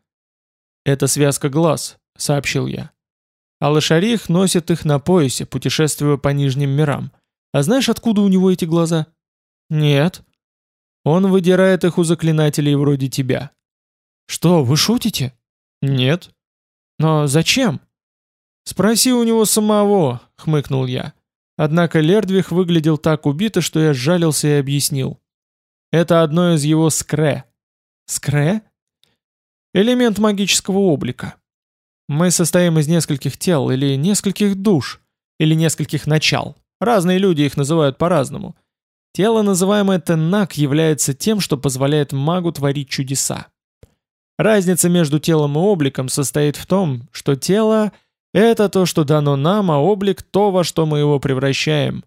«Это связка глаз», — сообщил я. А носит их на поясе, путешествуя по нижним мирам. А знаешь, откуда у него эти глаза? Нет. Он выдирает их у заклинателей вроде тебя. Что, вы шутите? Нет. Но зачем? Спроси у него самого, хмыкнул я. Однако Лердвих выглядел так убито, что я сжалился и объяснил. Это одно из его скре. Скре? Элемент магического облика. Мы состоим из нескольких тел или нескольких душ, или нескольких начал. Разные люди их называют по-разному. Тело, называемое Теннак, является тем, что позволяет магу творить чудеса. Разница между телом и обликом состоит в том, что тело — это то, что дано нам, а облик — то, во что мы его превращаем.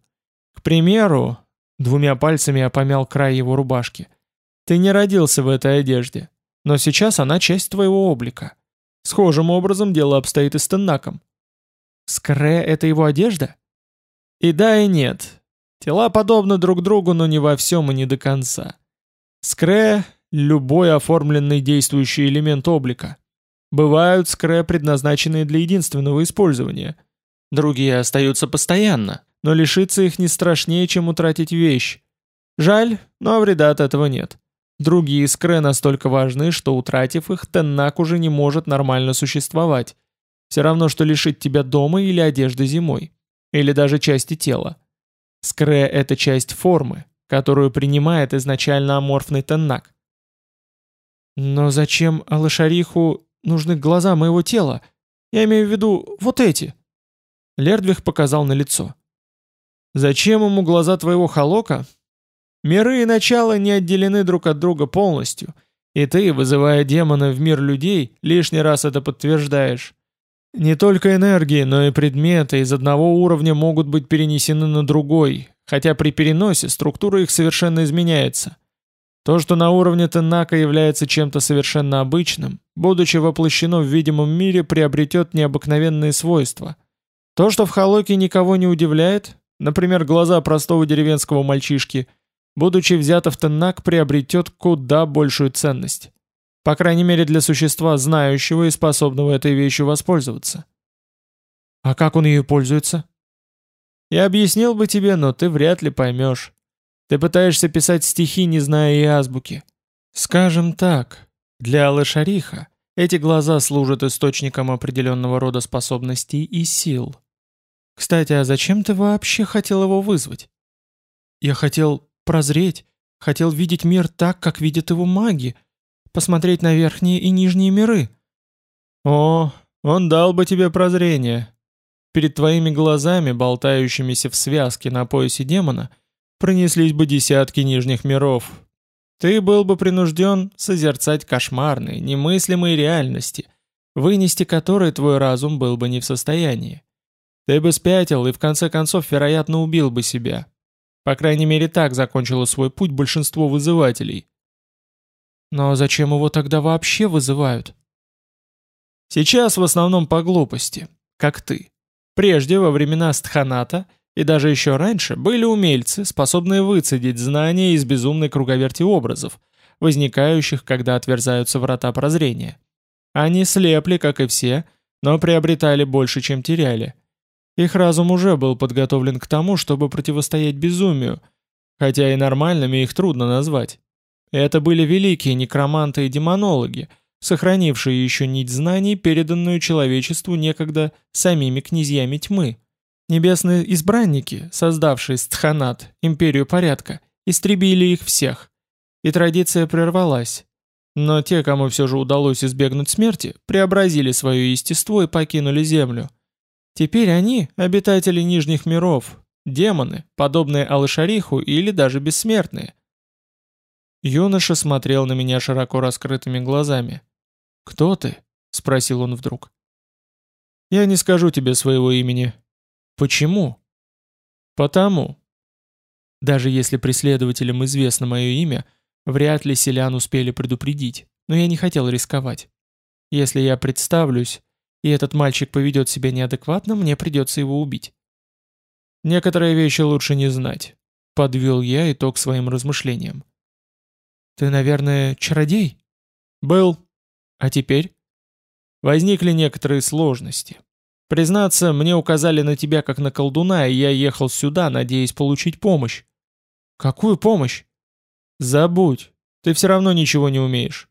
К примеру, двумя пальцами я помял край его рубашки. Ты не родился в этой одежде, но сейчас она часть твоего облика. Схожим образом дело обстоит и с Теннаком. Скре — это его одежда? И да, и нет. Тела подобны друг другу, но не во всем и не до конца. Скре — любой оформленный действующий элемент облика. Бывают скре, предназначенные для единственного использования. Другие остаются постоянно, но лишиться их не страшнее, чем утратить вещь. Жаль, но вреда от этого нет. Другие скре настолько важны, что утратив их, Теннак уже не может нормально существовать. Все равно, что лишить тебя дома или одежды зимой. Или даже части тела. Скре — это часть формы, которую принимает изначально аморфный Теннак. Но зачем Алашариху нужны глаза моего тела? Я имею в виду вот эти. Лердвих показал на лицо. Зачем ему глаза твоего холока? Миры и начала не отделены друг от друга полностью, и ты, вызывая демона в мир людей, лишний раз это подтверждаешь. Не только энергии, но и предметы из одного уровня могут быть перенесены на другой, хотя при переносе структура их совершенно изменяется. То, что на уровне Тенака является чем-то совершенно обычным, будучи воплощено в видимом мире, приобретет необыкновенные свойства. То, что в Халоке никого не удивляет, например, глаза простого деревенского мальчишки, будучи взято в Теннак, приобретет куда большую ценность. По крайней мере для существа, знающего и способного этой вещью воспользоваться. А как он ею пользуется? Я объяснил бы тебе, но ты вряд ли поймешь. Ты пытаешься писать стихи, не зная и азбуки. Скажем так, для Алышариха эти глаза служат источником определенного рода способностей и сил. Кстати, а зачем ты вообще хотел его вызвать? Я хотел прозреть, хотел видеть мир так, как видят его маги, посмотреть на верхние и нижние миры. О, он дал бы тебе прозрение. Перед твоими глазами, болтающимися в связке на поясе демона, пронеслись бы десятки нижних миров. Ты был бы принужден созерцать кошмарные, немыслимые реальности, вынести которые твой разум был бы не в состоянии. Ты бы спятил и в конце концов, вероятно, убил бы себя. По крайней мере, так закончило свой путь большинство вызывателей. Но зачем его тогда вообще вызывают? Сейчас в основном по глупости, как ты. Прежде, во времена Стханата, и даже еще раньше, были умельцы, способные выцедить знания из безумной круговерти образов, возникающих, когда отверзаются врата прозрения. Они слепли, как и все, но приобретали больше, чем теряли. Их разум уже был подготовлен к тому, чтобы противостоять безумию, хотя и нормальными их трудно назвать. Это были великие некроманты и демонологи, сохранившие еще нить знаний, переданную человечеству некогда самими князьями тьмы. Небесные избранники, создавшие Стханат, империю порядка, истребили их всех. И традиция прервалась. Но те, кому все же удалось избегнуть смерти, преобразили свое естество и покинули Землю. Теперь они – обитатели Нижних миров, демоны, подобные Алышариху или даже бессмертные – Юноша смотрел на меня широко раскрытыми глазами. «Кто ты?» — спросил он вдруг. «Я не скажу тебе своего имени». «Почему?» «Потому». Даже если преследователям известно мое имя, вряд ли селян успели предупредить, но я не хотел рисковать. Если я представлюсь, и этот мальчик поведет себя неадекватно, мне придется его убить. Некоторые вещи лучше не знать. Подвел я итог своим размышлениям. «Ты, наверное, чародей?» «Был. А теперь?» «Возникли некоторые сложности. Признаться, мне указали на тебя как на колдуна, и я ехал сюда, надеясь получить помощь». «Какую помощь?» «Забудь. Ты все равно ничего не умеешь».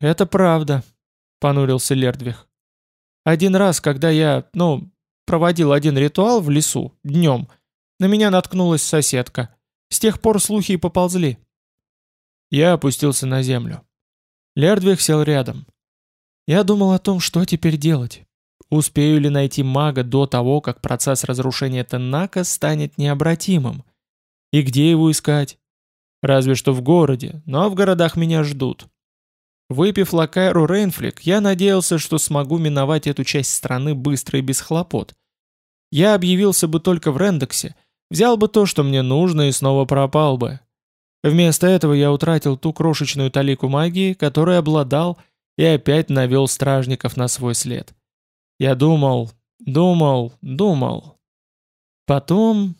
«Это правда», — понурился Лердвих. «Один раз, когда я, ну, проводил один ритуал в лесу, днем, на меня наткнулась соседка. С тех пор слухи и поползли. Я опустился на землю. Лердвих сел рядом. Я думал о том, что теперь делать. Успею ли найти мага до того, как процесс разрушения Теннака станет необратимым? И где его искать? Разве что в городе, но в городах меня ждут. Выпив лакайру Рейнфлик, я надеялся, что смогу миновать эту часть страны быстро и без хлопот. Я объявился бы только в Рендексе, взял бы то, что мне нужно, и снова пропал бы. Вместо этого я утратил ту крошечную талику магии, которой обладал, и опять навел стражников на свой след. Я думал, думал, думал. Потом...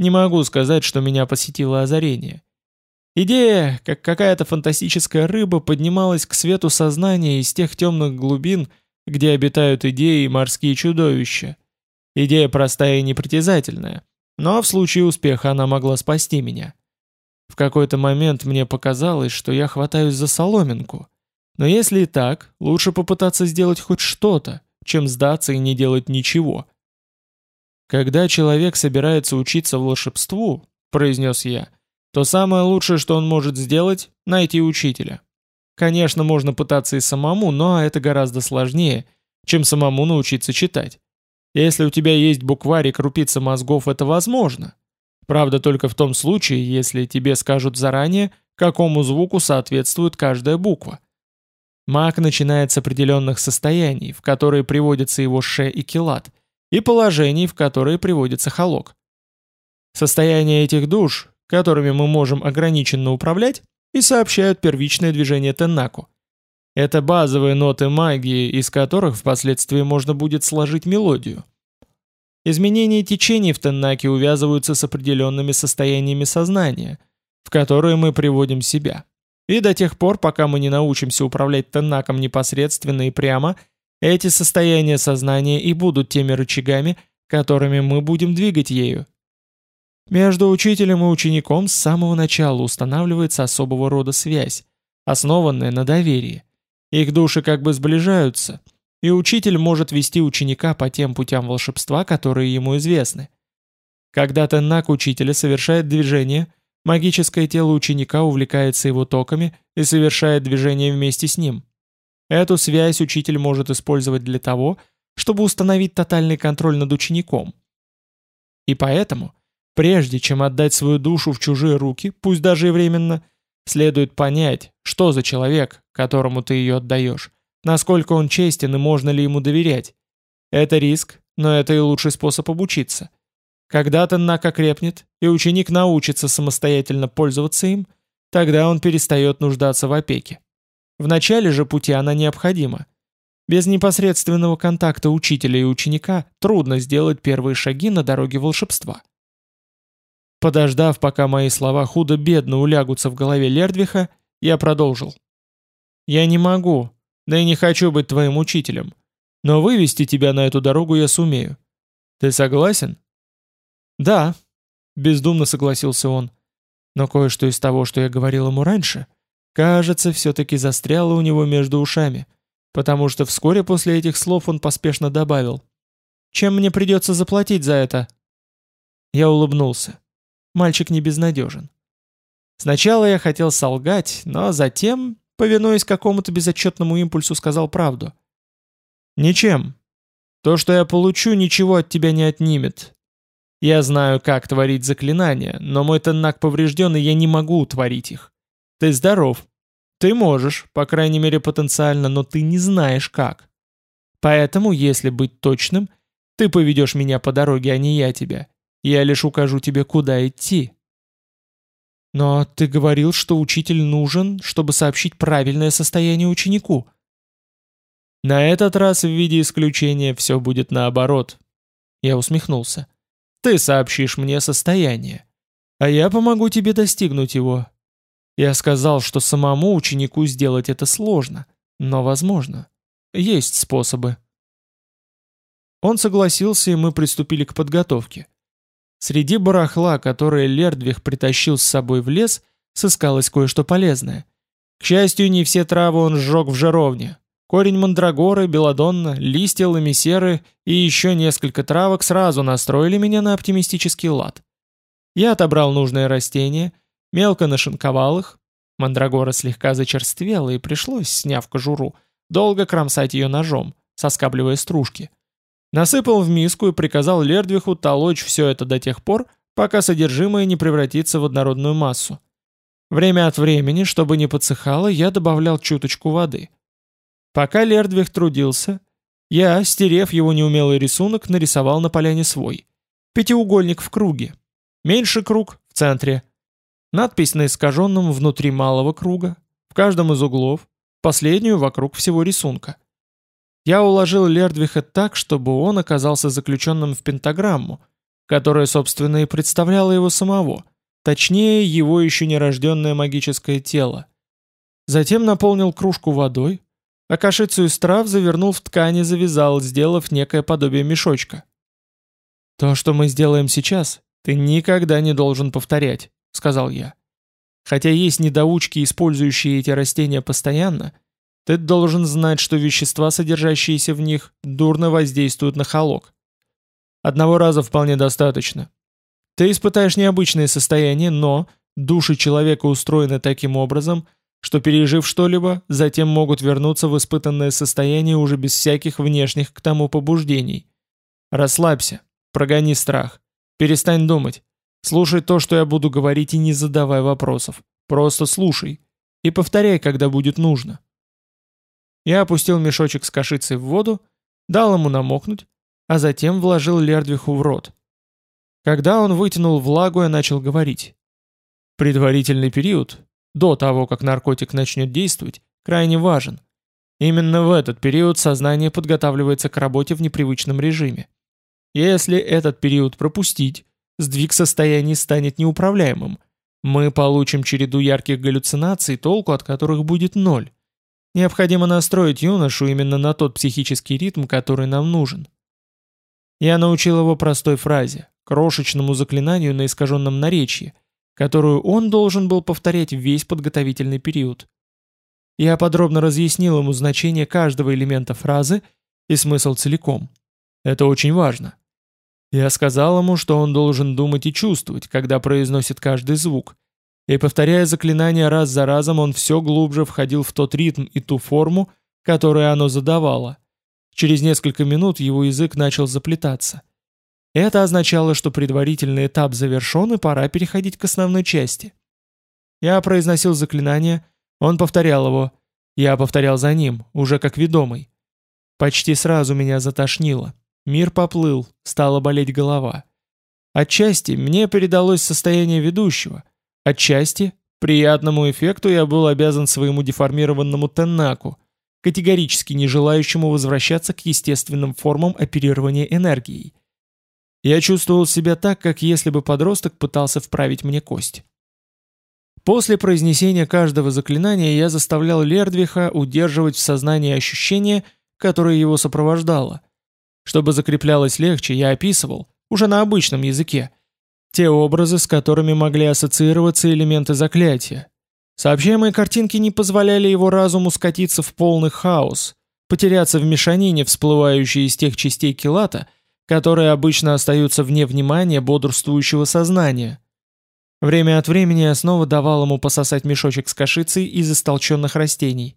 Не могу сказать, что меня посетило озарение. Идея, как какая-то фантастическая рыба, поднималась к свету сознания из тех темных глубин, где обитают идеи и морские чудовища. Идея простая и непритязательная, но в случае успеха она могла спасти меня. В какой-то момент мне показалось, что я хватаюсь за соломинку. Но если и так, лучше попытаться сделать хоть что-то, чем сдаться и не делать ничего. «Когда человек собирается учиться волшебству», — произнес я, то самое лучшее, что он может сделать, найти учителя. Конечно, можно пытаться и самому, но это гораздо сложнее, чем самому научиться читать. Если у тебя есть букварь и крупица мозгов, это возможно. Правда, только в том случае, если тебе скажут заранее, какому звуку соответствует каждая буква. Маг начинает с определенных состояний, в которые приводятся его ше и килат, и положений, в которые приводится холок. Состояние этих душ, которыми мы можем ограниченно управлять, и сообщают первичное движение Теннаку. Это базовые ноты магии, из которых впоследствии можно будет сложить мелодию. Изменения течений в Теннаке увязываются с определенными состояниями сознания, в которые мы приводим себя. И до тех пор, пока мы не научимся управлять Теннаком непосредственно и прямо, эти состояния сознания и будут теми рычагами, которыми мы будем двигать ею, между учителем и учеником с самого начала устанавливается особого рода связь, основанная на доверии. Их души как бы сближаются, и учитель может вести ученика по тем путям волшебства, которые ему известны. Когда Теннак учителя совершает движение, магическое тело ученика увлекается его токами и совершает движение вместе с ним. Эту связь учитель может использовать для того, чтобы установить тотальный контроль над учеником. И поэтому Прежде чем отдать свою душу в чужие руки, пусть даже и временно, следует понять, что за человек, которому ты ее отдаешь, насколько он честен и можно ли ему доверять. Это риск, но это и лучший способ обучиться. Когда Теннак окрепнет, и ученик научится самостоятельно пользоваться им, тогда он перестает нуждаться в опеке. В начале же пути она необходима. Без непосредственного контакта учителя и ученика трудно сделать первые шаги на дороге волшебства. Подождав, пока мои слова худо-бедно улягутся в голове Лердвиха, я продолжил. «Я не могу, да и не хочу быть твоим учителем, но вывести тебя на эту дорогу я сумею. Ты согласен?» «Да», — бездумно согласился он. Но кое-что из того, что я говорил ему раньше, кажется, все-таки застряло у него между ушами, потому что вскоре после этих слов он поспешно добавил. «Чем мне придется заплатить за это?» Я улыбнулся. Мальчик не безнадежен. Сначала я хотел солгать, но затем, повинуясь какому-то безотчетному импульсу, сказал правду. «Ничем. То, что я получу, ничего от тебя не отнимет. Я знаю, как творить заклинания, но мой теннак поврежден, и я не могу творить их. Ты здоров. Ты можешь, по крайней мере потенциально, но ты не знаешь как. Поэтому, если быть точным, ты поведешь меня по дороге, а не я тебя. Я лишь укажу тебе, куда идти. Но ты говорил, что учитель нужен, чтобы сообщить правильное состояние ученику. На этот раз в виде исключения все будет наоборот. Я усмехнулся. Ты сообщишь мне состояние, а я помогу тебе достигнуть его. Я сказал, что самому ученику сделать это сложно, но возможно. Есть способы. Он согласился, и мы приступили к подготовке. Среди барахла, которое Лердвих притащил с собой в лес, сыскалось кое-что полезное. К счастью, не все травы он сжег в жаровне. Корень мандрагоры, белодонна, листья ламисеры и еще несколько травок сразу настроили меня на оптимистический лад. Я отобрал нужное растение, мелко нашинковал их. Мандрагора слегка зачерствела и пришлось, сняв кожуру, долго кромсать ее ножом, соскабливая стружки. Насыпал в миску и приказал Лердвиху толочь все это до тех пор, пока содержимое не превратится в однородную массу. Время от времени, чтобы не подсыхало, я добавлял чуточку воды. Пока Лердвих трудился, я, стерев его неумелый рисунок, нарисовал на поляне свой. Пятиугольник в круге. Меньший круг в центре. Надпись на искаженном внутри малого круга, в каждом из углов, последнюю вокруг всего рисунка. Я уложил Лердвиха так, чтобы он оказался заключенным в пентаграмму, которая, собственно, и представляла его самого, точнее, его еще нерожденное магическое тело. Затем наполнил кружку водой, а кашицу из трав завернул в ткань и завязал, сделав некое подобие мешочка. «То, что мы сделаем сейчас, ты никогда не должен повторять», — сказал я. «Хотя есть недоучки, использующие эти растения постоянно, ты должен знать, что вещества, содержащиеся в них, дурно воздействуют на холок. Одного раза вполне достаточно. Ты испытаешь необычное состояние, но души человека устроены таким образом, что пережив что-либо, затем могут вернуться в испытанное состояние уже без всяких внешних к тому побуждений. Расслабься, прогони страх, перестань думать, слушай то, что я буду говорить и не задавай вопросов, просто слушай и повторяй, когда будет нужно. Я опустил мешочек с кашицей в воду, дал ему намокнуть, а затем вложил Лердвиху в рот. Когда он вытянул влагу, я начал говорить. Предварительный период, до того, как наркотик начнет действовать, крайне важен. Именно в этот период сознание подготавливается к работе в непривычном режиме. Если этот период пропустить, сдвиг состояний станет неуправляемым. Мы получим череду ярких галлюцинаций, толку от которых будет ноль. Необходимо настроить юношу именно на тот психический ритм, который нам нужен. Я научил его простой фразе, крошечному заклинанию на искаженном наречии – которую он должен был повторять весь подготовительный период. Я подробно разъяснил ему значение каждого элемента фразы и смысл целиком. Это очень важно. Я сказал ему, что он должен думать и чувствовать, когда произносит каждый звук. И повторяя заклинание раз за разом, он все глубже входил в тот ритм и ту форму, которую оно задавало. Через несколько минут его язык начал заплетаться. Это означало, что предварительный этап завершен и пора переходить к основной части. Я произносил заклинание, он повторял его, я повторял за ним, уже как ведомый. Почти сразу меня затошнило. Мир поплыл, стала болеть голова. Отчасти мне передалось состояние ведущего, отчасти приятному эффекту я был обязан своему деформированному Теннаку, категорически не желающему возвращаться к естественным формам оперирования энергией. Я чувствовал себя так, как если бы подросток пытался вправить мне кость. После произнесения каждого заклинания я заставлял Лердвиха удерживать в сознании ощущение, которое его сопровождало. Чтобы закреплялось легче, я описывал, уже на обычном языке, те образы, с которыми могли ассоциироваться элементы заклятия. Сообщаемые картинки не позволяли его разуму скатиться в полный хаос, потеряться в мешанине, всплывающей из тех частей килата, которые обычно остаются вне внимания бодрствующего сознания. Время от времени я снова давал ему пососать мешочек с кашицей из истолченных растений.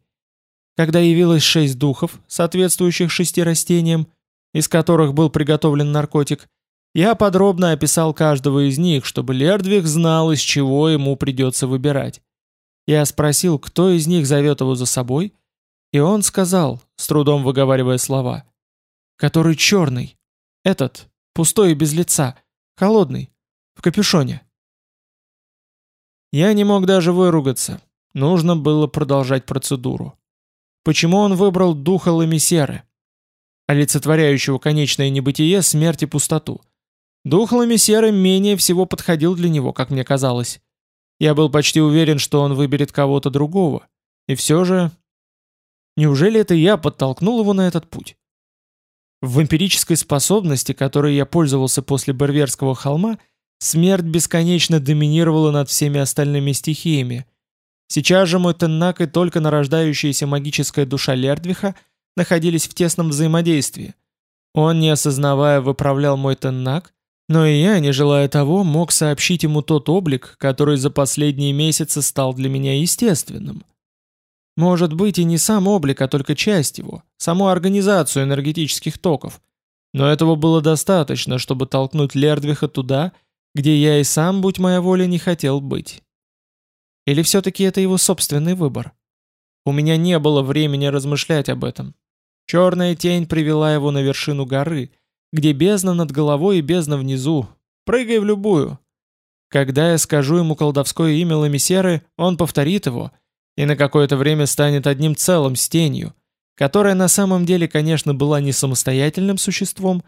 Когда явилось шесть духов, соответствующих шести растениям, из которых был приготовлен наркотик, я подробно описал каждого из них, чтобы Лердвих знал, из чего ему придется выбирать. Я спросил, кто из них зовет его за собой, и он сказал, с трудом выговаривая слова, «который черный». Этот, пустой и без лица, холодный, в капюшоне. Я не мог даже выругаться. Нужно было продолжать процедуру. Почему он выбрал духа Ламисеры, олицетворяющего конечное небытие, смерть и пустоту? Дух Ламисеры менее всего подходил для него, как мне казалось. Я был почти уверен, что он выберет кого-то другого. И все же... Неужели это я подтолкнул его на этот путь? В эмпирической способности, которой я пользовался после Барверского холма, смерть бесконечно доминировала над всеми остальными стихиями. Сейчас же мой Теннак и только нарождающаяся магическая душа Лердвиха находились в тесном взаимодействии. Он, не осознавая, выправлял мой Теннак, но и я, не желая того, мог сообщить ему тот облик, который за последние месяцы стал для меня естественным. Может быть и не сам облик, а только часть его, саму организацию энергетических токов. Но этого было достаточно, чтобы толкнуть Лердвиха туда, где я и сам, будь моя воля, не хотел быть. Или все-таки это его собственный выбор? У меня не было времени размышлять об этом. Черная тень привела его на вершину горы, где бездна над головой и бездна внизу. Прыгай в любую. Когда я скажу ему колдовское имя Ламисеры, он повторит его и на какое-то время станет одним целым с тенью, которая на самом деле, конечно, была не самостоятельным существом,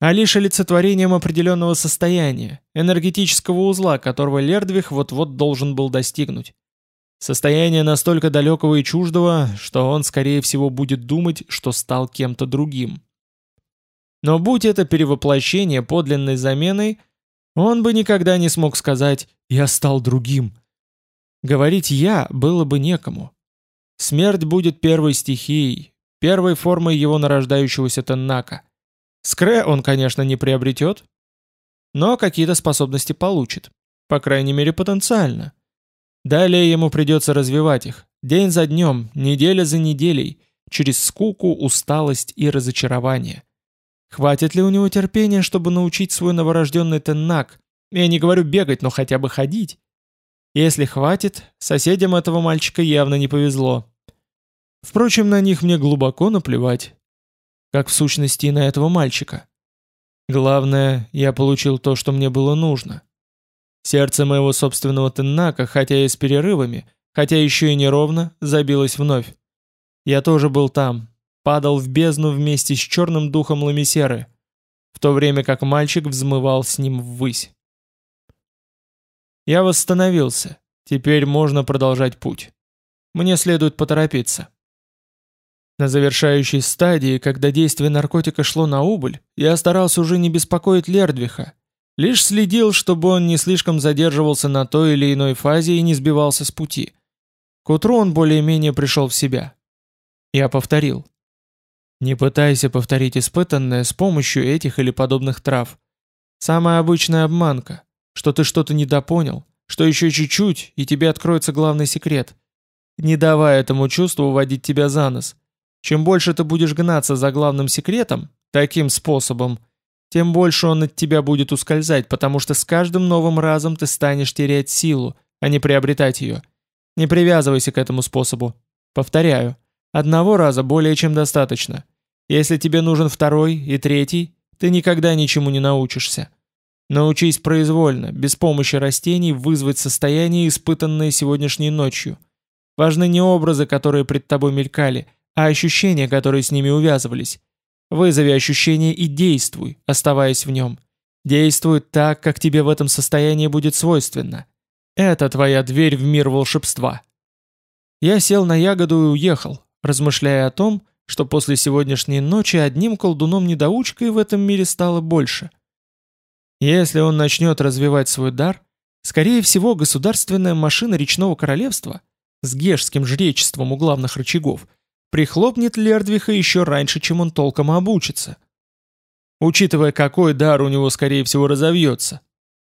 а лишь олицетворением определенного состояния, энергетического узла, которого Лердвих вот-вот должен был достигнуть. Состояние настолько далекого и чуждого, что он, скорее всего, будет думать, что стал кем-то другим. Но будь это перевоплощение подлинной заменой – он бы никогда не смог сказать «я стал другим». Говорить «я» было бы некому. Смерть будет первой стихией, первой формой его нарождающегося Теннака. Скре он, конечно, не приобретет, но какие-то способности получит, по крайней мере потенциально. Далее ему придется развивать их, день за днем, неделя за неделей, через скуку, усталость и разочарование. Хватит ли у него терпения, чтобы научить свой новорожденный Теннак? Я не говорю бегать, но хотя бы ходить. Если хватит, соседям этого мальчика явно не повезло. Впрочем, на них мне глубоко наплевать. Как в сущности и на этого мальчика. Главное, я получил то, что мне было нужно. Сердце моего собственного Теннака, хотя и с перерывами, хотя еще и неровно, забилось вновь. Я тоже был там, падал в бездну вместе с черным духом Ламисеры, в то время как мальчик взмывал с ним ввысь. Я восстановился, теперь можно продолжать путь. Мне следует поторопиться. На завершающей стадии, когда действие наркотика шло на убыль, я старался уже не беспокоить Лердвиха, лишь следил, чтобы он не слишком задерживался на той или иной фазе и не сбивался с пути. К утру он более-менее пришел в себя. Я повторил. Не пытайся повторить испытанное с помощью этих или подобных трав. Самая обычная обманка, что ты что-то недопонял, что еще чуть-чуть, и тебе откроется главный секрет. Не давай этому чувству водить тебя за нос. Чем больше ты будешь гнаться за главным секретом, таким способом, тем больше он от тебя будет ускользать, потому что с каждым новым разом ты станешь терять силу, а не приобретать ее. Не привязывайся к этому способу. Повторяю, одного раза более чем достаточно. Если тебе нужен второй и третий, ты никогда ничему не научишься. Научись произвольно, без помощи растений, вызвать состояние, испытанное сегодняшней ночью. Важны не образы, которые пред тобой мелькали, а ощущения, которые с ними увязывались. Вызови ощущение и действуй, оставаясь в нем. Действуй так, как тебе в этом состоянии будет свойственно. Это твоя дверь в мир волшебства. Я сел на ягоду и уехал, размышляя о том, что после сегодняшней ночи одним колдуном-недоучкой в этом мире стало больше. Если он начнет развивать свой дар, скорее всего государственная машина речного королевства с гешским жречеством у главных рычагов прихлопнет Лердвиха еще раньше, чем он толком обучится. Учитывая, какой дар у него скорее всего разовьется,